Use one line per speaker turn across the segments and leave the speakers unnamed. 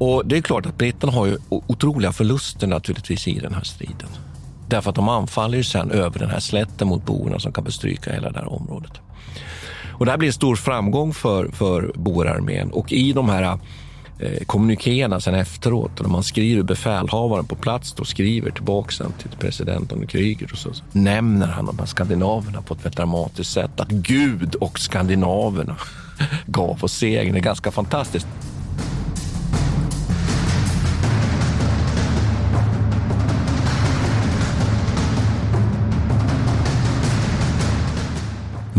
Och det är klart att britterna har ju otroliga förluster naturligtvis i den här striden. Därför att de anfaller ju sen över den här slätten mot boerna som kan bestryka hela det här området. Och det här blir en stor framgång för, för boerarmén och i de här eh, kommunikéerna sen efteråt, när man skriver befälhavaren på plats då, skriver tillbaka sen till presidenten under kriget och så, så nämner han de här skandinaverna på ett väldigt dramatiskt sätt. Att Gud och skandinaverna gav oss segern. Det är ganska fantastiskt.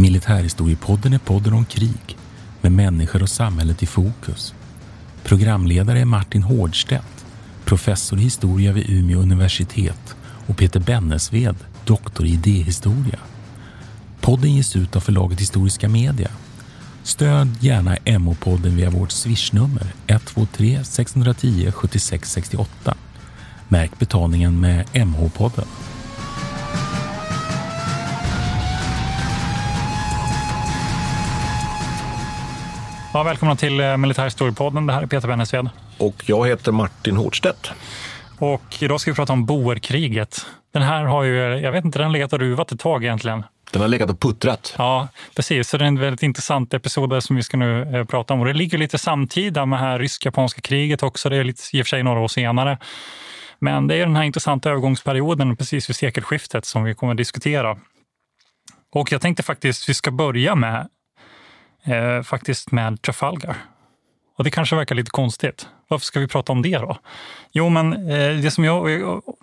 Militärhistoriepodden är podden om krig med människor och samhället i fokus. Programledare är Martin Hårdstedt, professor i historia vid Umeå universitet och Peter Bennesved, doktor i idéhistoria. Podden ges ut av förlaget Historiska Media. Stöd gärna MH-podden via vårt swishnummer 123 610 76 68. Märk betalningen med MH-podden.
Ja, välkomna till eh, Militärhistoriepodden. Det här är Peter Bennesved.
Och jag heter Martin Hårdstedt.
Och idag ska vi prata om boerkriget. Den här har ju, jag vet inte, den har legat och ruvat ett tag egentligen.
Den har legat och puttrat.
Ja, precis. Så det är en väldigt intressant episod som vi ska nu eh, prata om. Och det ligger lite samtida med det här rysk-japanska kriget också. Det är lite, i och för sig några år senare. Men det är den här intressanta övergångsperioden precis vid sekelskiftet som vi kommer att diskutera. Och jag tänkte faktiskt vi ska börja med eh, faktiskt med Trafalgar. Och det kanske verkar lite konstigt. Varför ska vi prata om det då? Jo, men eh, det som jag,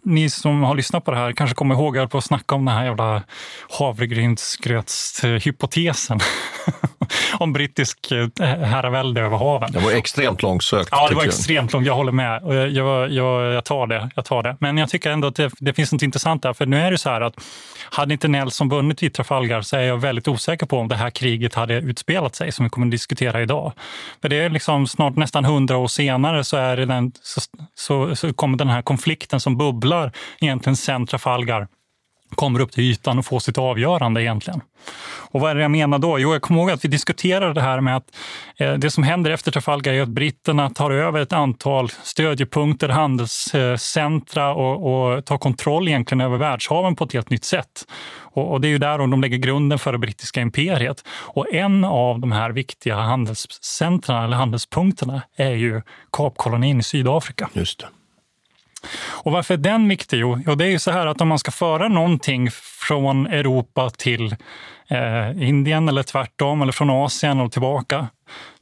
ni som har lyssnat på det här kanske kommer ihåg att snacka om den här jävla havregrynsgrötshypotesen. om brittisk eh, herravälde över haven.
Det var extremt långsökt.
Ja, det var extremt långt. Jag håller med. Jag, jag, jag, tar det, jag tar det. Men jag tycker ändå att det, det finns något intressant där. För nu är det så här att hade inte Nelson vunnit vid Trafalgar så är jag väldigt osäker på om det här kriget hade utspelat sig, som vi kommer att diskutera idag. För det är liksom snart nästan hundra år senare så, är den, så, så, så kommer den här konflikten som bubblar egentligen sen Trafalgar kommer upp till ytan och får sitt avgörande egentligen. Och vad är det jag menar då? Jo, jag kommer ihåg att vi diskuterade det här med att eh, det som händer efter Trafalgar är att britterna tar över ett antal stödjepunkter, handelscentra och, och tar kontroll egentligen över världshaven på ett helt nytt sätt. Och, och det är ju där de lägger grunden för det brittiska imperiet. Och en av de här viktiga handelscentra eller handelspunkterna är ju Kapkolonin i Sydafrika.
Just det.
Och varför är den viktig? Jo, det är ju så här att om man ska föra någonting från Europa till eh, Indien eller tvärtom, eller från Asien och tillbaka,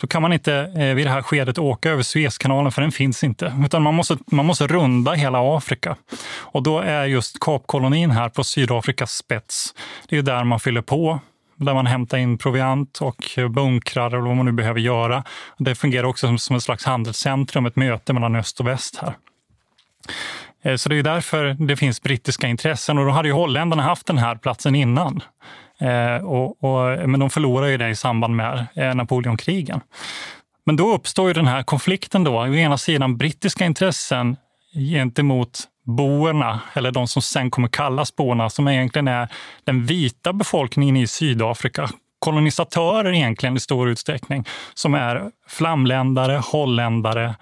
då kan man inte eh, vid det här skedet åka över Suezkanalen, för den finns inte. Utan man måste, man måste runda hela Afrika. Och då är just Kapkolonin här på Sydafrikas spets, det är där man fyller på där man hämtar in proviant och bunkrar eller vad man nu behöver göra. Det fungerar också som, som ett slags handelscentrum, ett möte mellan öst och väst här. Eh, så det är därför det finns brittiska intressen och då hade ju holländarna haft den här platsen innan. Eh, och, och, men de förlorade ju det i samband med eh, Napoleonkrigen. Men då uppstår ju den här konflikten då. Å ena sidan brittiska intressen gentemot boerna, eller de som sen kommer kallas boerna, som egentligen är den vita befolkningen i Sydafrika. Kolonisatörer egentligen i stor utsträckning, som är flamländare, holländare, Eh,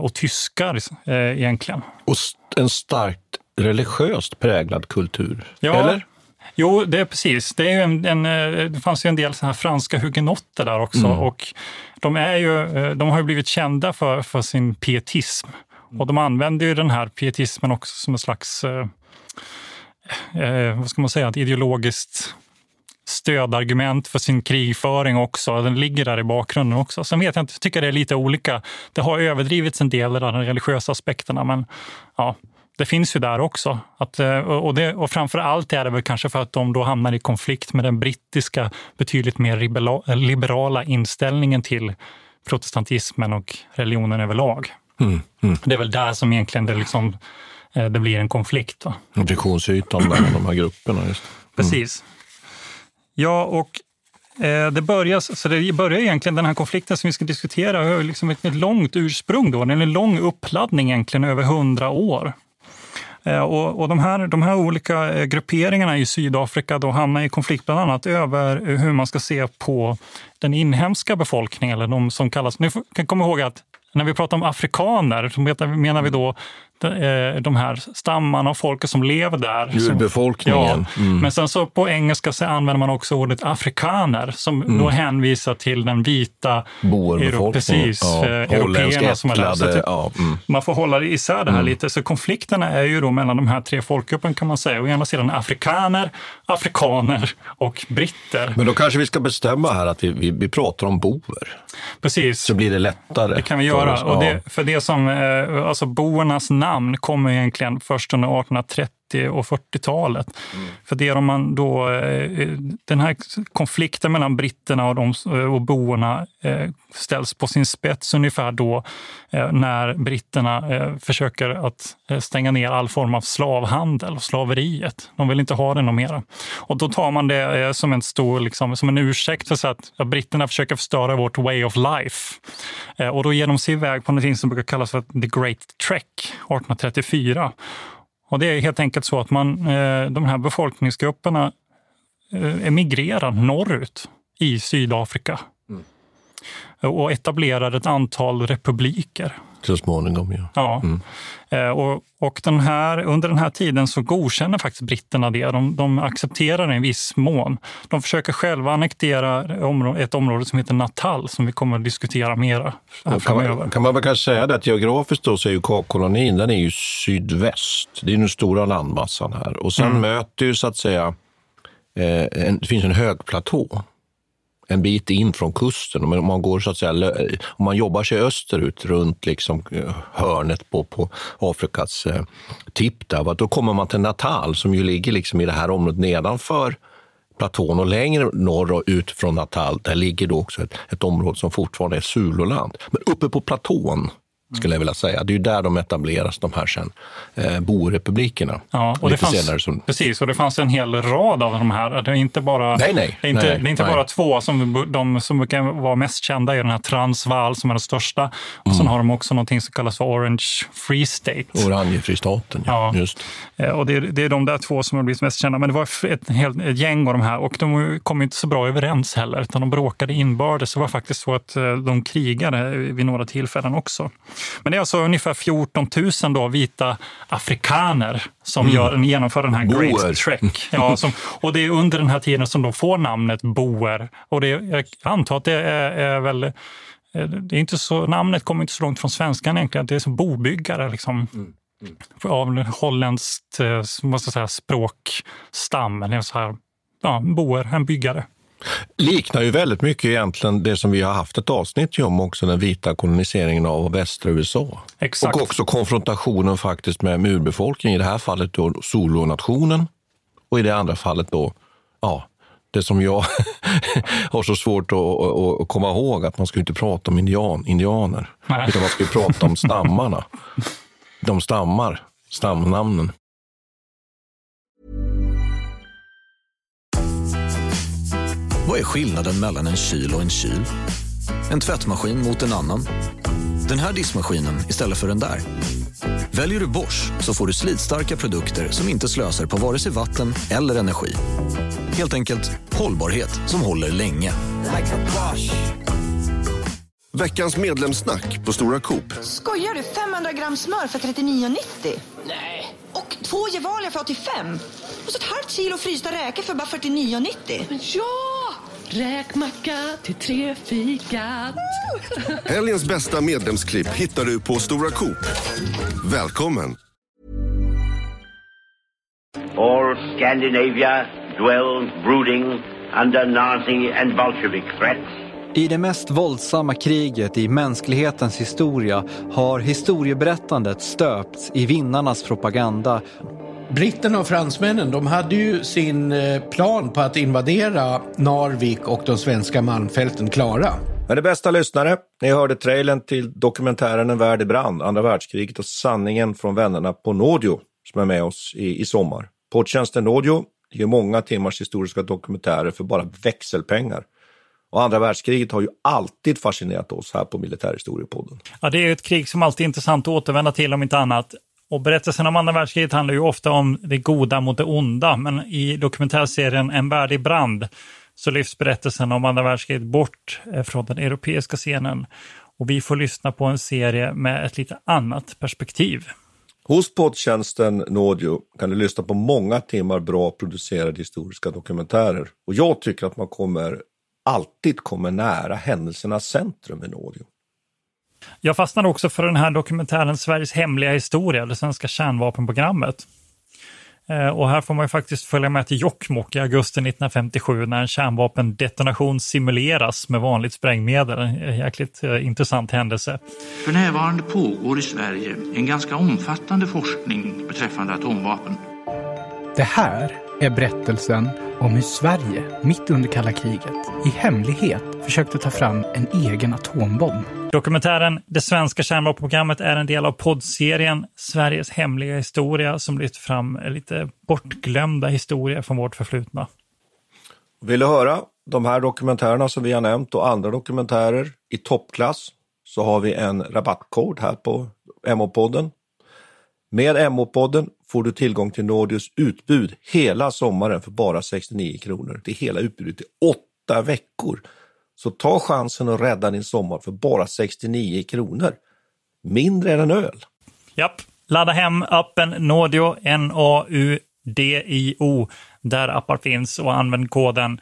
och tyskar eh, egentligen.
Och en starkt religiöst präglad kultur,
ja,
eller?
Jo, det är precis. Det, är en, en, eh, det fanns ju en del så här franska hugenotter där också. Mm. Och de, är ju, de har ju blivit kända för, för sin pietism. Och de använder ju den här pietismen också som en slags, eh, vad ska man säga, ett ideologiskt stödargument för sin krigföring också. Den ligger där i bakgrunden också. Sen vet jag inte, jag tycker det är lite olika. Det har överdrivits en del av de religiösa aspekterna, men ja, det finns ju där också. Att, eh, och, det, och framför allt är det väl kanske för att de då hamnar i konflikt med den brittiska betydligt mer liberala inställningen till protestantismen och religionen överlag. Mm, mm. Det är väl där som egentligen det, liksom, eh, det blir en konflikt.
Friktionsytan mellan de här grupperna. Just. Mm.
Precis. Ja, och eh, det, börjar, så det börjar egentligen, den här konflikten som vi ska diskutera, har liksom ett, ett långt ursprung. Då. Det är en lång uppladdning egentligen över hundra år. Eh, och, och de, här, de här olika eh, grupperingarna i Sydafrika då hamnar i konflikt bland annat över hur man ska se på den inhemska befolkningen, eller de som kallas... Nu kan komma ihåg att när vi pratar om afrikaner så menar vi då de här stammarna och folket som lever där.
Urbefolkningen.
Ja, mm. Men sen så på engelska så använder man också ordet afrikaner som mm. då hänvisar till den vita. Precis, ja. Eh, européerna som är där. Så
ja, mm.
Man får hålla isär det här mm. lite. Så konflikterna är ju då mellan de här tre folkgrupperna kan man säga. Å ena sidan afrikaner, afrikaner och britter.
Men då kanske vi ska bestämma här att vi, vi, vi pratar om boer.
Precis.
Så blir det lättare.
Det kan vi göra. För, och det, för det som, eh, alltså boernas namn namn kommer egentligen först under 1830 och 40-talet. Mm. För det är man då, eh, den här konflikten mellan britterna och, de, eh, och boerna eh, ställs på sin spets ungefär då när britterna försöker att stänga ner all form av slavhandel och slaveriet. De vill inte ha det något mera. Och då tar man det som en stor liksom, som en ursäkt för att ja, britterna försöker förstöra vårt way of life. Och då ger de sig iväg på något som brukar kallas för the Great Trek 1834. Och det är helt enkelt så att man, eh, de här befolkningsgrupperna eh, emigrerar norrut i Sydafrika och etablerar ett antal republiker.
Så småningom, ja.
ja. Mm. Eh, och, och den här, under den här tiden så godkänner faktiskt britterna det. De, de accepterar det i viss mån. De försöker själva annektera ett område som heter Natal som vi kommer att diskutera mera
kan man, kan man väl kanske säga det att geografiskt då så är ju K-kolonin den är ju sydväst. Det är den stora landmassan här. Och sen mm. möter ju så att säga eh, en, det finns en högplatå en bit in från kusten. Om man, går så att säga, om man jobbar sig österut runt liksom eh, hörnet på, på Afrikas eh, tipp, där, då kommer man till Natal som ju ligger liksom i det här området nedanför platån och längre norrut från Natal, där ligger då också ett, ett område som fortfarande är Zululand. Men uppe på platån skulle jag vilja säga. Det är ju där de etableras, de här sen, eh, borepublikerna.
Ja, och det fanns, som... Precis, och det fanns en hel rad av de här. Det är inte bara,
nej, nej,
det är inte,
nej,
det är inte bara två, som de som brukar vara mest kända är den här Transvaal som är den största. Och mm. sen har de också någonting som kallas för Orange Free State.
Orangefristaten, ja. ja. Just.
Eh, och det, det, är de där två som har blivit mest kända. Men det var ett, helt, ett gäng av de här och de kom inte så bra överens heller, utan de bråkade inbördes. Det var faktiskt så att eh, de krigade vid några tillfällen också. Men det är alltså ungefär 14 000 då, vita afrikaner som mm. gör, genomför den här boer. Great Trek. Ja, som, och det är under den här tiden som de får namnet boer. Och det, jag antar att det är, är väl det är inte så, namnet kommer inte så långt från svenskan egentligen. Det är som bobyggare liksom. Mm. Mm. Av holländskt eh, måste säga, språkstam. Så här, ja, boer, en byggare
liknar ju väldigt mycket egentligen det som vi har haft ett avsnitt om också, den vita koloniseringen av västra USA.
Exakt.
Och också konfrontationen faktiskt med murbefolkningen, i det här fallet då solonationen och i det andra fallet då, ja, det som jag har så svårt att, att, komma ihåg, att man ska inte prata om indian, indianer, Nej. utan man ska prata om stammarna. De stammar, stamnamnen.
Vad är skillnaden mellan en kyl och en kyl? En tvättmaskin mot en annan? Den här diskmaskinen istället för den där? Väljer du Bosch så får du slitstarka produkter som inte slösar på vare sig vatten eller energi. Helt enkelt hållbarhet som håller länge.
Veckans medlemssnack på Stora Coop.
Skojar du? 500 gram smör för 39,90? Nej. Och två Gevalia för 85? Och så ett halvt kilo frysta räkor för bara 49,90?
Ja! Räkmacka till tre fikat.
Helgens bästa medlemsklipp hittar du på Stora Coop. Välkommen!
All Scandinavia dwells brooding under Nazi and Bolshevik threats.
I det mest våldsamma kriget i mänsklighetens historia har historieberättandet stöpts i vinnarnas propaganda
Britterna och fransmännen de hade ju sin eh, plan på att invadera Narvik och de svenska malmfälten klara.
Men det bästa lyssnare, ni hörde trailern till dokumentären En värld i brand, andra världskriget och sanningen från vännerna på Nådio som är med oss i, i sommar. Poddtjänsten Nådio ger många timmars historiska dokumentärer för bara växelpengar. Och andra världskriget har ju alltid fascinerat oss här på Militärhistoriepodden.
Ja, det är ett krig som alltid är intressant att återvända till om inte annat. Och berättelsen om andra världskriget handlar ju ofta om det goda mot det onda, men i dokumentärserien En värdig brand så lyfts berättelsen om andra världskriget bort eh, från den europeiska scenen. Och vi får lyssna på en serie med ett lite annat perspektiv.
Hos poddtjänsten Nodio kan du lyssna på många timmar bra producerade historiska dokumentärer. Och jag tycker att man kommer alltid kommer nära händelsernas centrum i Nodio.
Jag fastnade också för den här dokumentären Sveriges hemliga historia, det svenska kärnvapenprogrammet. Eh, och här får man ju faktiskt följa med till Jokkmokk i augusti 1957 när en kärnvapendetonation simuleras med vanligt sprängmedel. En jäkligt eh, intressant händelse.
För närvarande pågår i Sverige en ganska omfattande forskning beträffande atomvapen.
Det här är berättelsen om hur Sverige, mitt under kalla kriget, i hemlighet försökte ta fram en egen atombomb.
Dokumentären Det svenska kärnvapenprogrammet är en del av poddserien Sveriges hemliga historia som lyfter fram lite bortglömda historier från vårt förflutna.
Vill du höra de här dokumentärerna som vi har nämnt och andra dokumentärer i toppklass så har vi en rabattkod här på MH-podden. Med MH-podden får du tillgång till Nordios utbud hela sommaren för bara 69 kronor. Det är hela utbudet i åtta veckor. Så ta chansen att rädda din sommar för bara 69 kronor. Mindre än en öl.
Japp, ladda hem appen Naudio, N-A-U-D-I-O, där appar finns och använd koden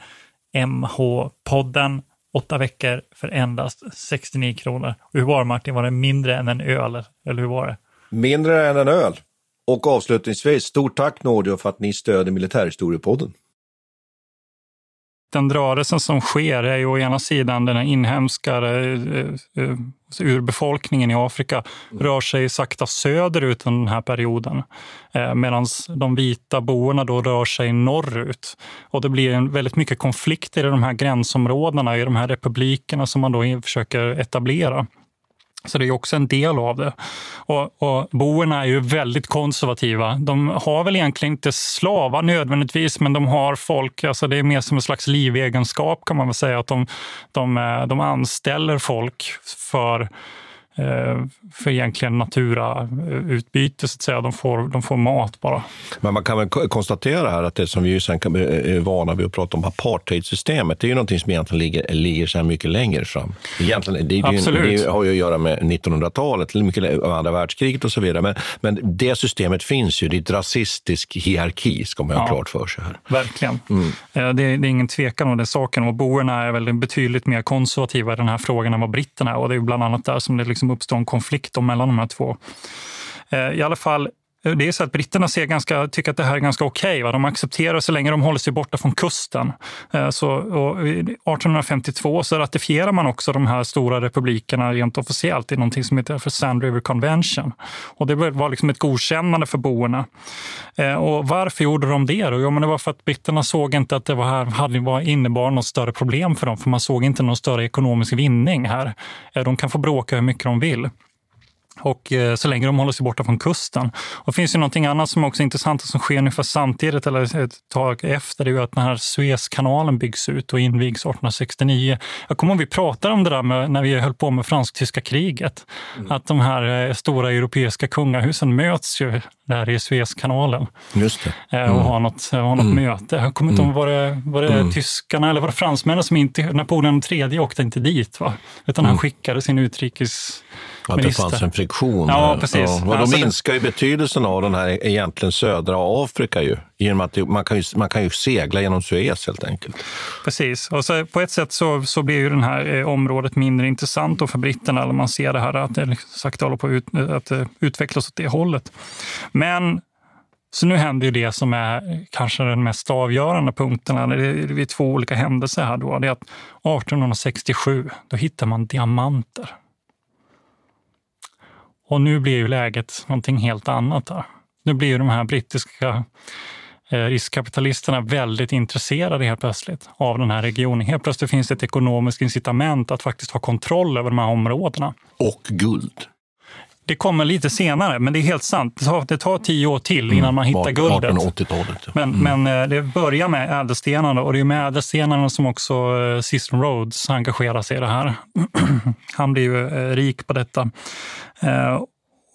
MH-podden. Åtta veckor för endast 69 kronor. Och hur var det Martin, var det mindre än en öl? Eller hur var det?
Mindre än en öl. Och avslutningsvis, stort tack Nordio för att ni stöder Militärhistoriepodden.
Den rörelsen som sker är ju å ena sidan den inhemska uh, uh, urbefolkningen i Afrika rör sig sakta söderut under den här perioden. Eh, Medan de vita boerna då rör sig norrut. Och det blir en väldigt mycket konflikter i de här gränsområdena, i de här republikerna som man då försöker etablera. Så det är också en del av det. Och, och boerna är ju väldigt konservativa. De har väl egentligen inte slavar nödvändigtvis, men de har folk, alltså det är mer som en slags livegenskap kan man väl säga, att de, de, eh, de anställer folk för för egentligen naturautbyte, så att säga. De får, de får mat bara.
Men man kan väl konstatera här att det som vi sen är vana vid att prata om, apartheidsystemet, det är ju någonting som egentligen ligger, ligger så här mycket längre fram. Egentligen, det, det, det har ju att göra med 1900-talet, mycket andra världskriget och så vidare. Men, men det systemet finns ju, det är ett rasistisk hierarki, ska man ha ja, klart för sig. här.
Verkligen. Mm. Eh, det, är, det är ingen tvekan om den saken. Och boerna är väl betydligt mer konservativa i den här frågan än vad britterna är. Och det är bland annat där som det liksom Liksom uppstår en konflikt mellan de här två. Eh, I alla fall, Eh, det är så att britterna ser ganska, tycker att det här är ganska okej. Okay, de accepterar så länge de håller sig borta från kusten. Eh, så, 1852 så ratificerar man också de här stora republikerna rent officiellt i någonting som heter för Sand River Convention. Och det var liksom ett godkännande för boerna. Eh, och varför gjorde de det? Då? Jo, men det var för att britterna såg inte att det var här, hade, var, innebar något större problem för dem, för man såg inte någon större ekonomisk vinning här. De kan få bråka hur mycket de vill och eh, så länge de håller sig borta från kusten. Och det finns ju någonting annat som också är intressant och som sker ungefär samtidigt eller ett tag efter. Det är ju att den här Suezkanalen byggs ut och invigs 1869. Jag kommer ihåg vi pratade om det där med, när vi höll på med fransk-tyska kriget. Mm. Att de här eh, stora europeiska kungahusen möts ju där i Suezkanalen.
Just det.
Mm. Och har något, har något mm. möte. Jag kommer inte ihåg, var det, var det mm. tyskarna eller var det fransmännen som inte, Napoleon III åkte inte dit va? Utan han mm. skickade sin utrikes
att det fanns en friktion.
Ja, precis.
Ja, och då alltså, minskar ju betydelsen av den här egentligen södra Afrika ju. Genom att man kan ju, man kan ju segla genom Suez helt enkelt.
Precis. Och så på ett sätt så, så blir ju det här eh, området mindre intressant för britterna när man ser det här att det sakta håller på att, ut, att eh, utvecklas åt det hållet. Men så nu händer ju det som är kanske den mest avgörande punkten. Det är två olika händelser här. Då. Det är att 1867, då hittar man diamanter och nu blir ju läget någonting helt annat. Där. Nu blir ju de här brittiska eh, riskkapitalisterna väldigt intresserade helt plötsligt av den här regionen. Helt plötsligt finns det ett ekonomiskt incitament att faktiskt ha kontroll över de här områdena.
Och guld.
Det kommer lite senare, men det är helt sant. Det tar, det tar tio år till innan man hittar guldet.
1880-talet.
Men, mm. men eh, det börjar med ädelstenarna och det är med ädelstenarna som också eh, Cicero Rhodes engagerar sig i det här. Han blir ju rik på detta.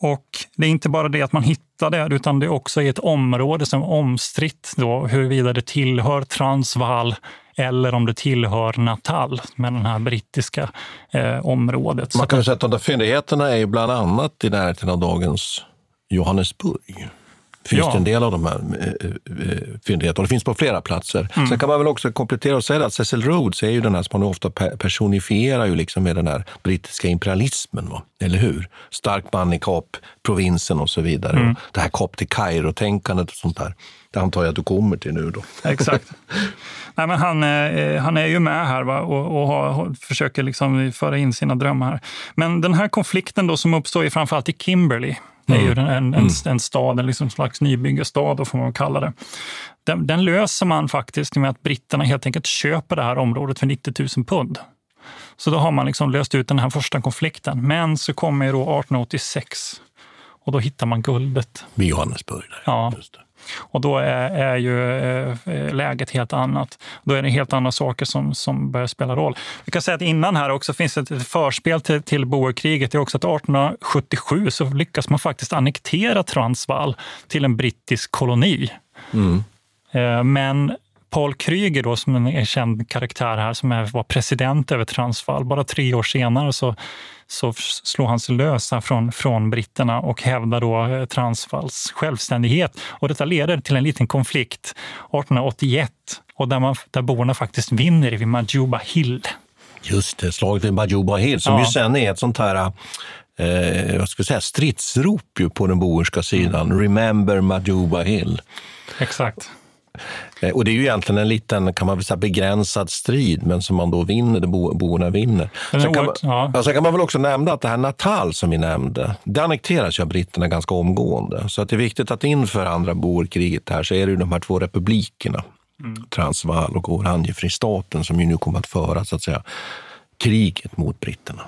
Och det är inte bara det att man hittar det, utan det är också i ett område som är omstritt då, huruvida det tillhör Transvaal eller om det tillhör Natal, med det här brittiska eh, området.
Man kan säga att de där fyndigheterna är ju bland annat i närheten av dagens Johannesburg finns
Ja.
det en del av de här eh, eh, fyndigheterna. Det finns på flera platser.
Mm.
Sen kan man väl också komplettera och säga att Cecil Rhodes är ju den här som man ofta pe- personifierar ju liksom med den här brittiska imperialismen. Va? Eller hur? Stark man i Kap-provinsen och så vidare.
Mm.
Det här Kap till Kairo-tänkandet och sånt där. Det antar jag att du kommer till nu då.
Exakt. Nej, men han, eh, han är ju med här va? och, och har, försöker liksom föra in sina drömmar. Men den här konflikten då som uppstår är framförallt i Kimberley. Det är ju en, en, en, en stad, en liksom slags nybyggarstad då får man kalla det. Den, den löser man faktiskt med att britterna helt enkelt köper det här området för 90 000 pund. Så då har man liksom löst ut den här första konflikten. Men så kommer då 1886 och då hittar man guldet.
Vid Johannesburg. Där.
Ja. Och då är, är ju eh, läget helt annat. Då är det helt andra saker som, som börjar spela roll. Vi kan säga att innan här också finns ett förspel till, till boerkriget. Det är också att 1877 så lyckas man faktiskt annektera Transvaal till en brittisk koloni.
Mm.
Eh, Men Paul Krüger, då, som en känd karaktär här, som är, var president över Transvaal, bara tre år senare så, så slår han sig lös här från, från britterna och hävdar då eh, Transvaals självständighet. Och detta leder till en liten konflikt 1881 och där, man, där boerna faktiskt vinner vid Majuba Hill.
Just det, slaget vid Bajuba Hill som
Ja.
ju sen är ett sånt här eh, vad ska säga, stridsrop ju på den boerska sidan. Remember Majuba Hill.
Exakt.
Eh, Och det är ju egentligen en liten, kan man säga, begränsad strid, men som man då vinner, bo, boerna vinner. Sen kan, man,
ja.
sen kan man väl också nämna att det här Natal som vi nämnde, det annekteras ju av britterna ganska omgående. Så att det är viktigt att inför andra boerkriget här så är det ju de här två republikerna,
Mm.
Transvaal och Oranjefristaten, som ju nu kommer att föra så att säga kriget mot britterna.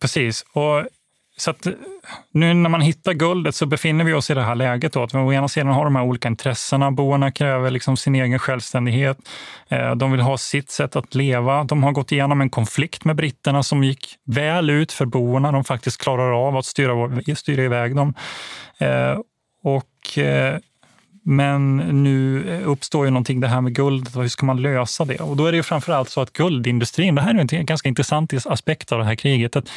Precis. Och så att, eh, nu när man hittar guldet så befinner vi oss i det här läget. Då, att vi å ena sidan har de här olika intressena. Boerna kräver liksom sin egen självständighet. Eh, de vill ha sitt sätt att leva. De har gått igenom en konflikt med britterna som gick väl ut för boerna. De faktiskt klarar av att styra, styra iväg dem. Eh, och, men nu uppstår ju någonting, det här med guldet och hur ska man lösa det? Och då är det ju framförallt så att guldindustrin, det här är en ganska intressant aspekt av det här kriget, att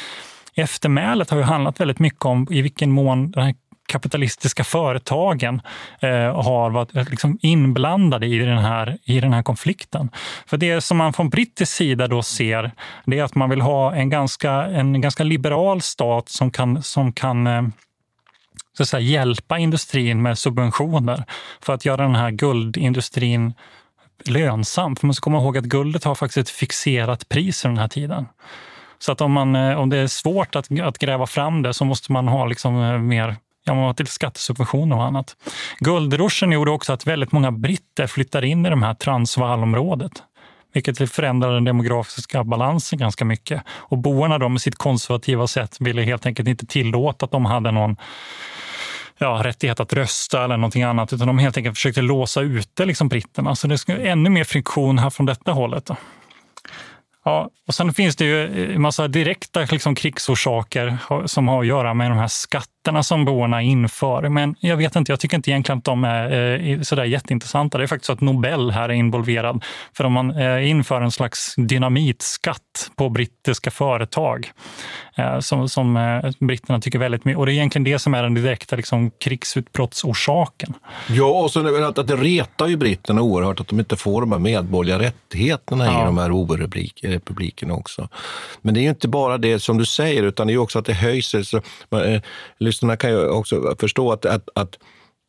eftermälet har ju handlat väldigt mycket om i vilken mån den här kapitalistiska företagen eh, har varit eh, liksom inblandade i den, här, i den här konflikten. För det som man från brittisk sida då ser, det är att man vill ha en ganska, en ganska liberal stat som kan, som kan eh, så att säga, hjälpa industrin med subventioner för att göra den här guldindustrin lönsam. För man ska komma ihåg att guldet har faktiskt ett fixerat pris i den här tiden. Så att om, man, eh, om det är svårt att, att gräva fram det så måste man ha liksom eh, mer ja, man har till skattesubventioner och annat. Guldruschen gjorde också att väldigt många britter flyttade in i de här Transvaalområdet vilket förändrade den demografiska balansen ganska mycket. Och boarna då med sitt konservativa sätt ville helt enkelt inte tillåta att de hade någon ja, rättighet att rösta eller någonting annat, utan de helt enkelt försökte låsa ute liksom britterna. Så det skulle ännu mer friktion här från detta hållet. Då. Ja, och sen finns det ju en massa direkta liksom, krigsorsaker som har att göra med de här skatterna som boerna inför. Men jag vet inte, jag tycker inte egentligen att de är eh, sådär jätteintressanta. Det är faktiskt så att Nobel här är involverad. För om man eh, inför en slags dynamitskatt på brittiska företag eh, som, som britterna tycker väldigt mycket. Och det är egentligen det som är den direkta liksom, krigsutbrottsorsaken.
Ja, och så att, att det retar ju britterna oerhört att de inte får de här medborgerliga rättigheterna
Ja.
i de här oberrepublikerna också. Men det är ju inte bara det som du säger, utan det är också att det höjs. Så, lyssnarna kan ju också förstå att, att, att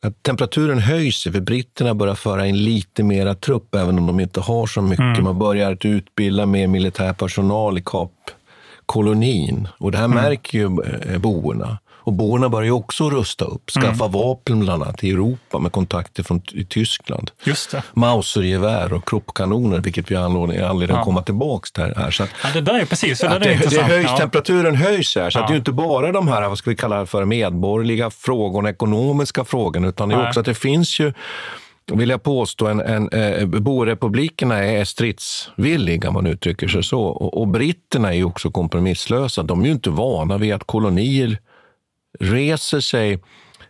att temperaturen höjs för britterna börjar föra in lite mera trupp, även om de inte har så mycket.
Mm.
Man börjar att utbilda mer militär personal i Kapkolonin. Och det här
Mm.
märker ju eh, boerna. Och boerna börjar ju också rusta upp, skaffa
Mm.
vapen bland annat i Europa med kontakter från i Tyskland.
Just det.
Mausergevär och kroppkanoner, vilket vi anledning,
Ja.
att komma tillbaka till här. Så att,
Ja, det där är precis, det där är
det, det
intressant.
höjs,
Ja.
Temperaturen höjs här, så
Ja.
det är inte bara de här, vad ska vi kalla det för, medborgerliga frågorna, ekonomiska frågorna, utan det är också att det finns ju vill jag påstå, en, en, eh, borepublikerna är stridsvilliga, om man uttrycker sig så. Och, och britterna är ju också kompromisslösa. De är ju inte vana vid att kolonier reser sig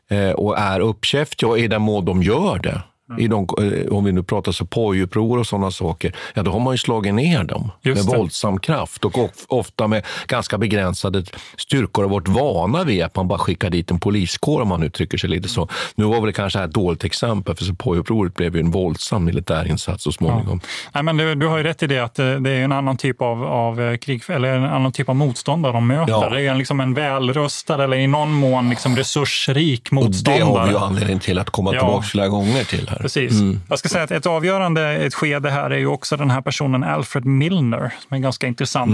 eh, och är uppkäftiga och i den mån de gör det. I de, eh, om vi nu pratar Sepoy-uppror och sådana saker, ja då har man ju slagit ner dem
Just
med
det.
våldsam kraft och of, ofta med ganska begränsade styrkor och varit vana vid att man bara skickar dit en poliskår om man uttrycker sig lite så. Nu var väl det kanske ett dåligt exempel för Sepoy-upproret blev ju en våldsam militärinsats så småningom.
Nej, men du, du har ju rätt i det att eh, det är en annan typ av, av eh, krig, eller en annan typ av motståndare de möter.
Ja.
Det är liksom en välrustad eller i någon mån liksom resursrik
Och det
motståndare.
har vi ju anledning till att komma
Ja.
tillbaka flera gånger till här.
Precis.
Mm.
Jag ska säga att ett avgörande ett skede här är ju också den här personen Alfred Milner, som är ganska intressant,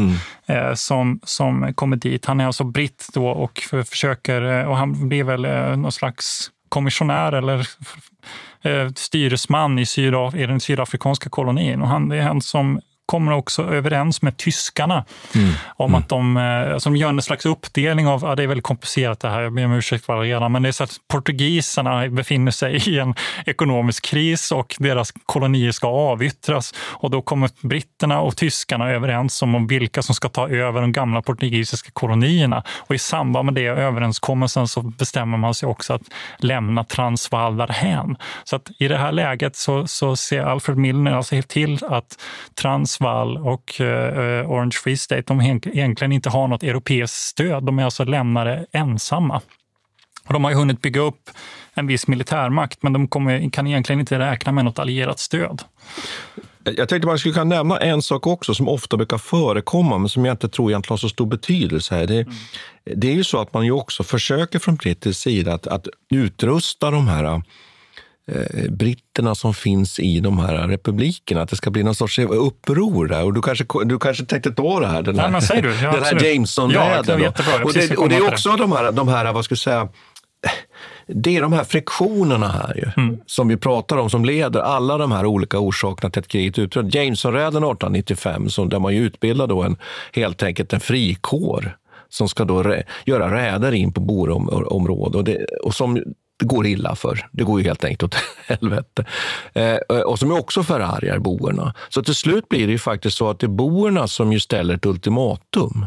Mm.
eh, som, som kommer dit. Han är alltså britt då och för, försöker, eh, och han blir väl eh, någon slags kommissionär eller eh, styresman i, Sydaf i den sydafrikanska kolonin. Och han, det är han som kommer också överens med tyskarna
Mm.
om att de, eh, alltså de gör en slags uppdelning av, ja, det är väldigt komplicerat det här, jag ber om ursäkt för redan, men det är så att portugiserna befinner sig i en ekonomisk kris och deras kolonier ska avyttras. Och då kommer britterna och tyskarna överens om, vilka som ska ta över de gamla portugisiska kolonierna. Och i samband med det överenskommelsen så bestämmer man sig också att lämna Transvaal därhän. Så att i det här läget så, så ser Alfred Milner alltså till att Transvaal och eh, Orange Free State de egent- egentligen inte har något europeiskt stöd. De är alltså lämnade ensamma. Och de har ju hunnit bygga upp en viss militärmakt, men de kommer, kan egentligen inte räkna med något allierat stöd.
Jag tänkte man skulle kunna nämna en sak också som ofta brukar förekomma, men som jag inte tror egentligen har så stor betydelse här. Det, det är ju så att man ju också försöker från brittisk sida att, att utrusta de här eh, britterna som finns i de här republikerna, att det ska bli någon sorts uppror där. Och du kanske, du kanske tänkte ta det här, den
Nej,
här,
du. Ja,
den här
absolut. Ja,
då. och, det, och det är också de här, de här, vad ska jag säga, det är de här friktionerna här ju,
Mm.
som vi pratar om, som leder alla de här olika orsakerna till att kriget utbröt. Jamesonräden 1895, som, där man ju utbildar då en, helt enkelt en frikår som ska då rä, göra räder in på Boråområdet och, det, och som det går illa för. Det går ju helt enkelt åt helvete. Eh, och som också förargar boerna. Så till slut blir det ju faktiskt så att det är boerna som ju ställer ett ultimatum.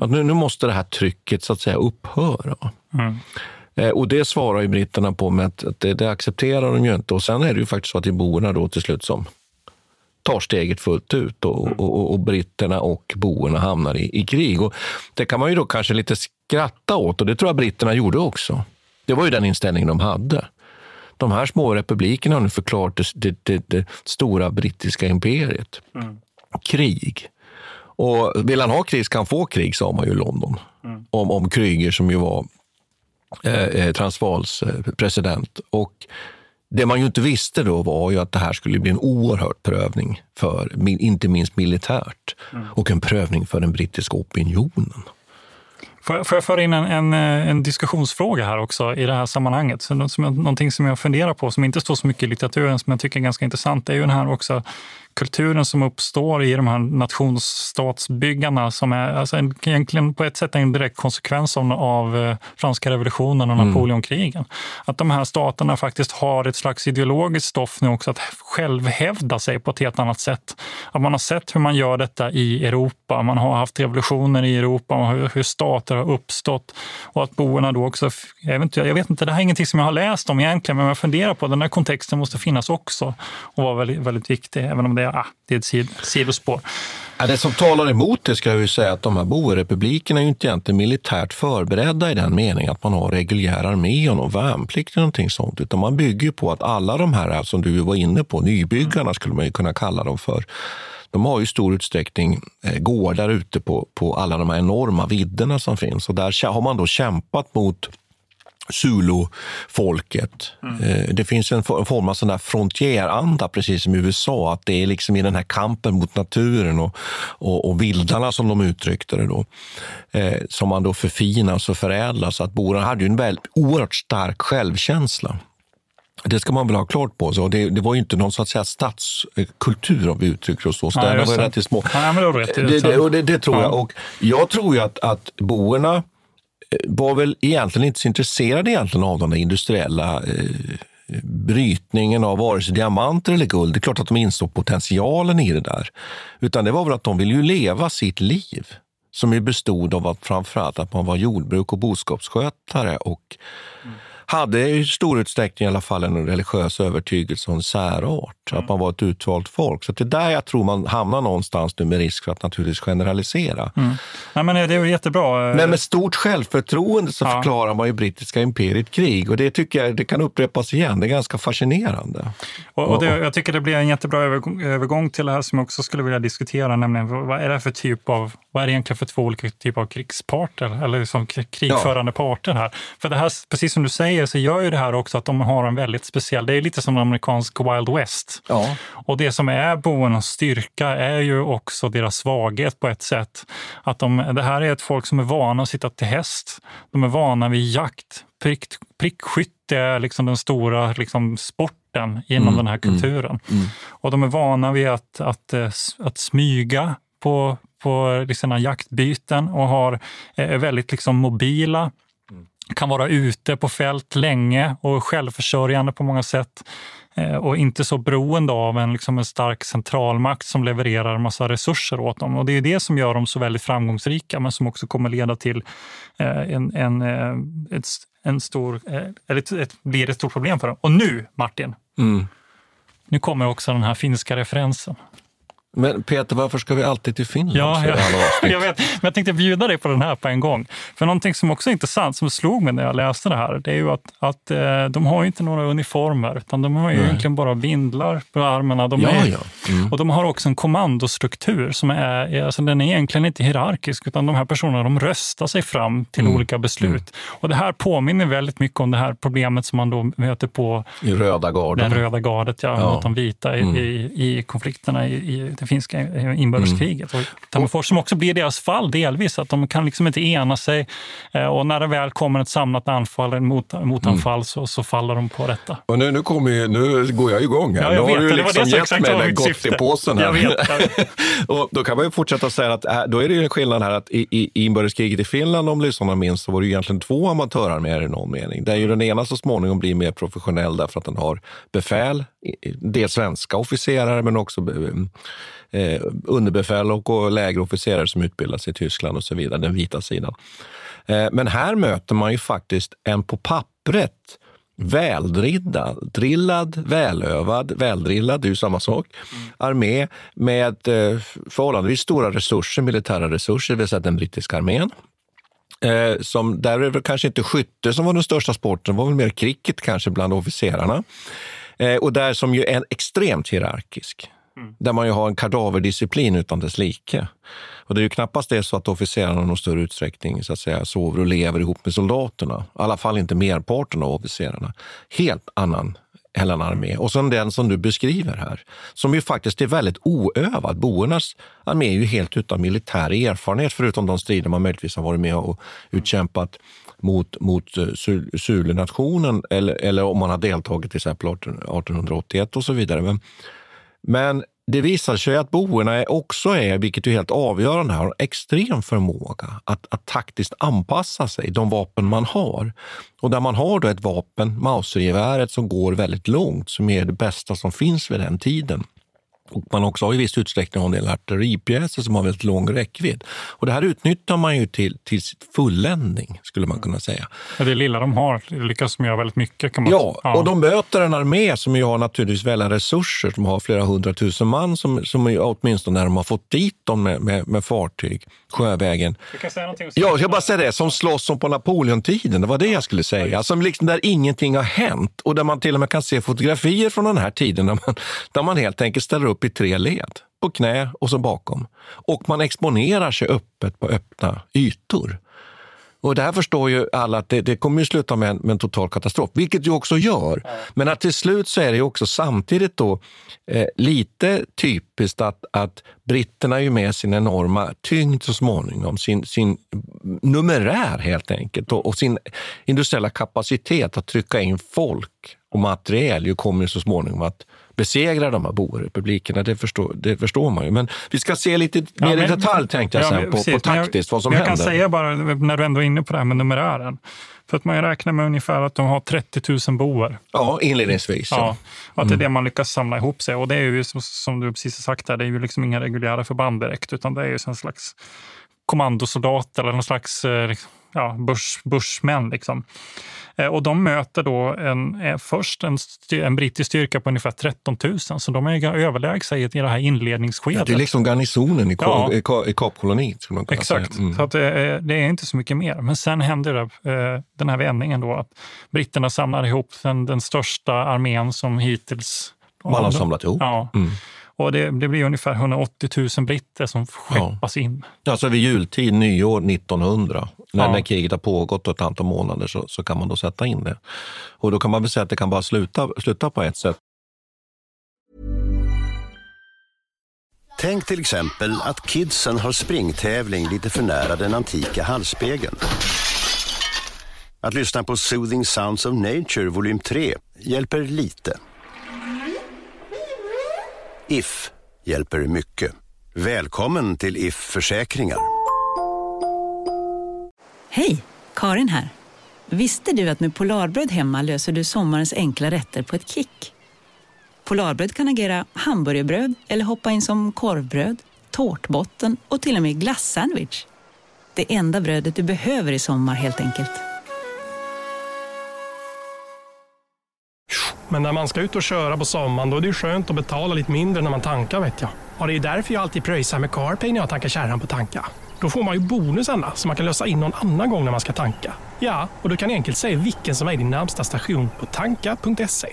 Att nu, nu måste det här trycket så att säga upphöra.
Mm.
Eh, Och det svarar ju britterna på med att, att det, det accepterar de ju inte. Och sen är det ju faktiskt så att det är boerna då till slut som tar steget fullt ut och, och, och, och britterna och boerna hamnar i, i krig. Och det kan man ju då kanske lite skratta åt och det tror jag britterna gjorde också. Det var ju den inställning de hade. De här små republikerna har nu förklarat det, det, det, stora brittiska imperiet. Krig. Och vill han ha krig ska han få krig, sa man ju i London. Om, om Krüger som ju var eh, eh, Transvaals eh, president. Och det man ju inte visste då var ju att det här skulle bli en oerhörd prövning, för, inte minst militärt, och en prövning för den brittiska opinionen.
Får jag, får jag föra in en, en, eh, en diskussionsfråga här också i det här sammanhanget? Så som någonting som jag funderar på, som inte står så mycket i litteraturen, som jag tycker är ganska intressant, är ju den här också kulturen som uppstår i de här nationsstatsbyggarna som är alltså en, egentligen på ett sätt en direkt konsekvens av, av eh, franska revolutionen och
Mm.
Napoleonkrigen. Att de här staterna faktiskt har ett slags ideologiskt stoff nu också att självhävda sig på ett helt annat sätt. Att man har sett hur man gör detta i Europa. Man har haft revolutioner i Europa och hur, hur stater har uppstått och att boerna då också, eventuellt, jag vet inte, det här är ingenting som jag har läst om egentligen, men jag funderar på att den här kontexten måste finnas också och vara väldigt, väldigt viktig, även om det är, ah, det är ett sidospår.
Ja, det som talar emot det ska jag ju säga att de här boerrepublikerna är ju inte egentligen militärt förberedda i den meningen att man har reguljär armé och någon värnplikt eller någonting sånt, utan man bygger ju på att alla de här eh, som du var inne på, nybyggarna skulle man ju kunna kalla dem för, de har ju i stor utsträckning eh, gårdar ute på, på alla de här enorma vidderna som finns och där har man då kämpat mot Zulu-folket. Eh, Det finns en for- en form av sån där frontieranda, precis som i USA, att det är liksom i den här kampen mot naturen och, och, och vildarna, som de uttryckte det då, eh, som man då förfinas och förädlar. Så att borna hade ju en väldigt, oerhört stark självkänsla. Det ska man väl ha klart på sig. Det, det var ju inte någon så att säga statskultur om vi uttrycker oss så.
Nej,
Städerna var ju rätt små.
Ja, men det rätt.
Det, det, det, tror
Ja.
jag. Och jag tror ju att, att boerna var väl egentligen inte så intresserade egentligen av den industriella eh, brytningen av vare sig diamanter eller guld. Det är klart att de insåg potentialen i det där. Utan det var väl att de ville ju leva sitt liv. som ju bestod av att framförallt att man var jordbruk och boskapsskötare och mm hade i stor utsträckning i alla fall en religiös övertygelse och en särart.
Mm.
Att man var ett utvalt folk. Så det är där jag tror man hamnar någonstans nu med risk för att naturligtvis generalisera.
Mm. Nej, men det är jättebra.
Men med stort självförtroende så
Ja.
förklarar man ju brittiska imperiet krig och det tycker jag det kan upprepas igen. Det är ganska fascinerande.
Och, och det, jag tycker det blir en jättebra övergång, till det här som jag också skulle vilja diskutera, nämligen vad är det för typ av, vad är det egentligen för två olika typer av krigsparter, eller som krigförande parter här? För det här, precis som du säger, så gör ju det här också att de har en väldigt speciell, det är lite som amerikansk Wild West.
Ja.
Och det som är boernas styrka är ju också deras svaghet på ett sätt. Att de, det här är ett folk som är vana att sitta till häst. De är vana vid jakt. Prick, prickskytte är liksom den stora liksom, sporten inom
Mm,
den här kulturen.
Mm.
Och de är vana vid att, att, eh, att smyga på, på sina jaktbyten och har, eh, är väldigt liksom mobila. Kan vara ute på fält länge och självförsörjande på många sätt. Eh, Och inte så beroende av en, liksom en stark centralmakt som levererar en massa resurser åt dem. Och det är det som gör dem så väldigt framgångsrika, men som också kommer leda till eh, en, en, eh, ett, en stor, eller ett, ett, blir ett stort problem för dem. Och nu, Martin,
Mm.
nu kommer också den här finska referensen.
Men Peter, varför ska vi alltid till Finland?
Ja, jag, jag vet. Men jag tänkte bjuda dig på den här på en gång. För någonting som också är intressant, som slog mig när jag läste det här, det är ju att, att eh, de har ju inte några uniformer, utan de har ju
Nej.
egentligen bara bindlar på armarna. De
Ja,
är,
ja. Mm.
Och de har också en kommandostruktur som är, alltså den är egentligen inte hierarkisk, utan de här personerna de röstar sig fram till
Mm.
olika beslut. Och det här påminner väldigt mycket om det här problemet som man då möter på
I röda garden.
den röda gardet, ja,
Ja.
mot de vita i,
Mm.
i, i konflikterna i, i finska inbördeskriget. Och Tammerfors som också blir deras fall delvis, att de kan liksom inte ena sig eh, och när det väl kommer ett samlat anfall, en mot, motanfall,
Mm.
så, så faller de på detta.
Och nu, nu, ju, nu går jag igång här.
Ja, jag
nu har
vet
du liksom
det
gett mig den gottepåsen här.
Jag vet,
och då kan man ju fortsätta säga att äh, då är det ju en skillnad här att i, i, i inbördeskriget i Finland, om lyssnarna minns, så var det ju egentligen två amatörarméer i någon mening. Där ju den ena så småningom blir mer professionell därför att den har befäl, dels svenska officerare men också eh, underbefäl och, lägre officerare som utbildas i Tyskland och så vidare, den vita sidan. Eh, men här möter man ju faktiskt en på pappret väldrillad, drillad, välövad, väldrillad, det är ju samma sak, armé med eh, förhållandevis stora resurser, militära resurser, det vill säga den brittiska armén. Eh, som, där är det kanske inte skytte som var den största sporten, det var väl mer cricket kanske bland officerarna. Eh, och där som ju är extremt hierarkisk. Mm. Där man ju har en kadaverdisciplin utan dess like. Och det är ju knappast det så att officerarna i någon större utsträckning så att säga, sover och lever ihop med soldaterna. I alla fall inte merparten av officerarna. Helt annan Helen armé. Och sen den som du beskriver här, som ju faktiskt är väldigt oövad. Boernas armé är ju helt utan militär erfarenhet, förutom de strider man möjligtvis har varit med och utkämpat mot, mot eh, Zulu-nationen eller, eller om man har deltagit till exempel 18, 1881 och så vidare. Men, men det visar sig att boerna också är, vilket är helt avgörande, har en extrem förmåga att, att taktiskt anpassa sig, de vapen man har. Och där man har då ett vapen, Mausergeväret, som går väldigt långt, som är det bästa som finns vid den tiden. Och man också har i viss utsträckning en del artilleripjäser som har väldigt lång räckvidd. Och det här utnyttjar man ju till, till sitt fulländning, skulle man kunna säga.
Ja, Det lilla de har lyckas de göra väldigt mycket. Kan man,
Ja, och de möter en armé som ju har naturligtvis väldiga resurser, som har flera hundratusen man, som, som åtminstone när de har fått dit dem med, med, med fartyg sjövägen. Ja, jag ska bara säga det, som slåss som på Napoleontiden, det var det jag skulle säga. Som liksom där ingenting har hänt och där man till och med kan se fotografier från den här tiden där man, där man helt enkelt ställer upp i tre led, på knä och så bakom. Och man exponerar sig öppet på öppna ytor. Och det här förstår ju alla att det, det kommer ju sluta med en, med en total katastrof, vilket ju också gör. Men att till slut så är det också samtidigt då eh, lite typiskt att, att britterna är ju med sin enorma tyngd så småningom, sin, sin numerär helt enkelt och, och sin industriella kapacitet att trycka in folk och materiel ju kommer ju så småningom att besegra de här boerrepublikerna. Det förstår, det förstår man ju. Men vi ska se lite
Ja,
mer i
men-
detalj tänkte jag
Ja,
sen
men
på,
precis.
på
jag-
taktiskt vad som
jag
händer.
kan säga bara, när du ändå är inne på det här med numerären. För att man räknar med ungefär att de har 30 000 boer.
Ja, inledningsvis.
Ja, och att det är
Mm.
det man lyckas samla ihop sig. Och det är ju som, du precis har sagt, där, det är ju liksom inga reguljära förband direkt, utan det är ju en slags kommandosoldater eller någon slags eh, ja, bush, bushmän. Liksom. Eh, och de möter då en, eh, först en, en brittisk styrka på ungefär 13 000, så de är överlägsna i, det här inledningsskedet.
Ja, det är liksom garnisonen i,
Ja.
i, Kapkolonin.
Exakt.
Mm.
så att det, det är inte så mycket mer. Men sen händer det, eh, den här vändningen då att britterna samlar ihop den, den största armén som hittills...
Man har samlat ihop.
Ja.
Mm.
Och det, det blir ungefär 180 000 britter som skeppas in.
Alltså vid jultid, nyår 1900, när,
Ja.
när kriget har pågått ett antal månader så, så kan man då sätta in det. Och då kan man väl säga att det kan bara sluta, sluta på ett sätt.
Tänk till exempel att kidsen har springtävling lite för nära den antika hallspegeln. Att lyssna på Soothing Sounds of Nature volym 3 hjälper lite. If hjälper mycket. Välkommen till If Försäkringar.
Hej, Karin här. Visste du att med Polarbröd hemma löser du sommarens enkla rätter på ett kick? Polarbröd kan agera hamburgerbröd eller hoppa in som korvbröd, tårtbotten och till och med glassandwich. Det enda brödet du behöver i sommar helt enkelt.
Men när man ska ut och köra på sommaren då är det ju skönt att betala lite mindre när man tankar vet jag. Och det är därför jag alltid pröjsar med CarPay när jag tankar kärran på Tanka. Då får man ju bonusarna som man kan lösa in någon annan gång när man ska tanka. Ja, och du kan enkelt säga vilken som är din närmsta station på tanka.se.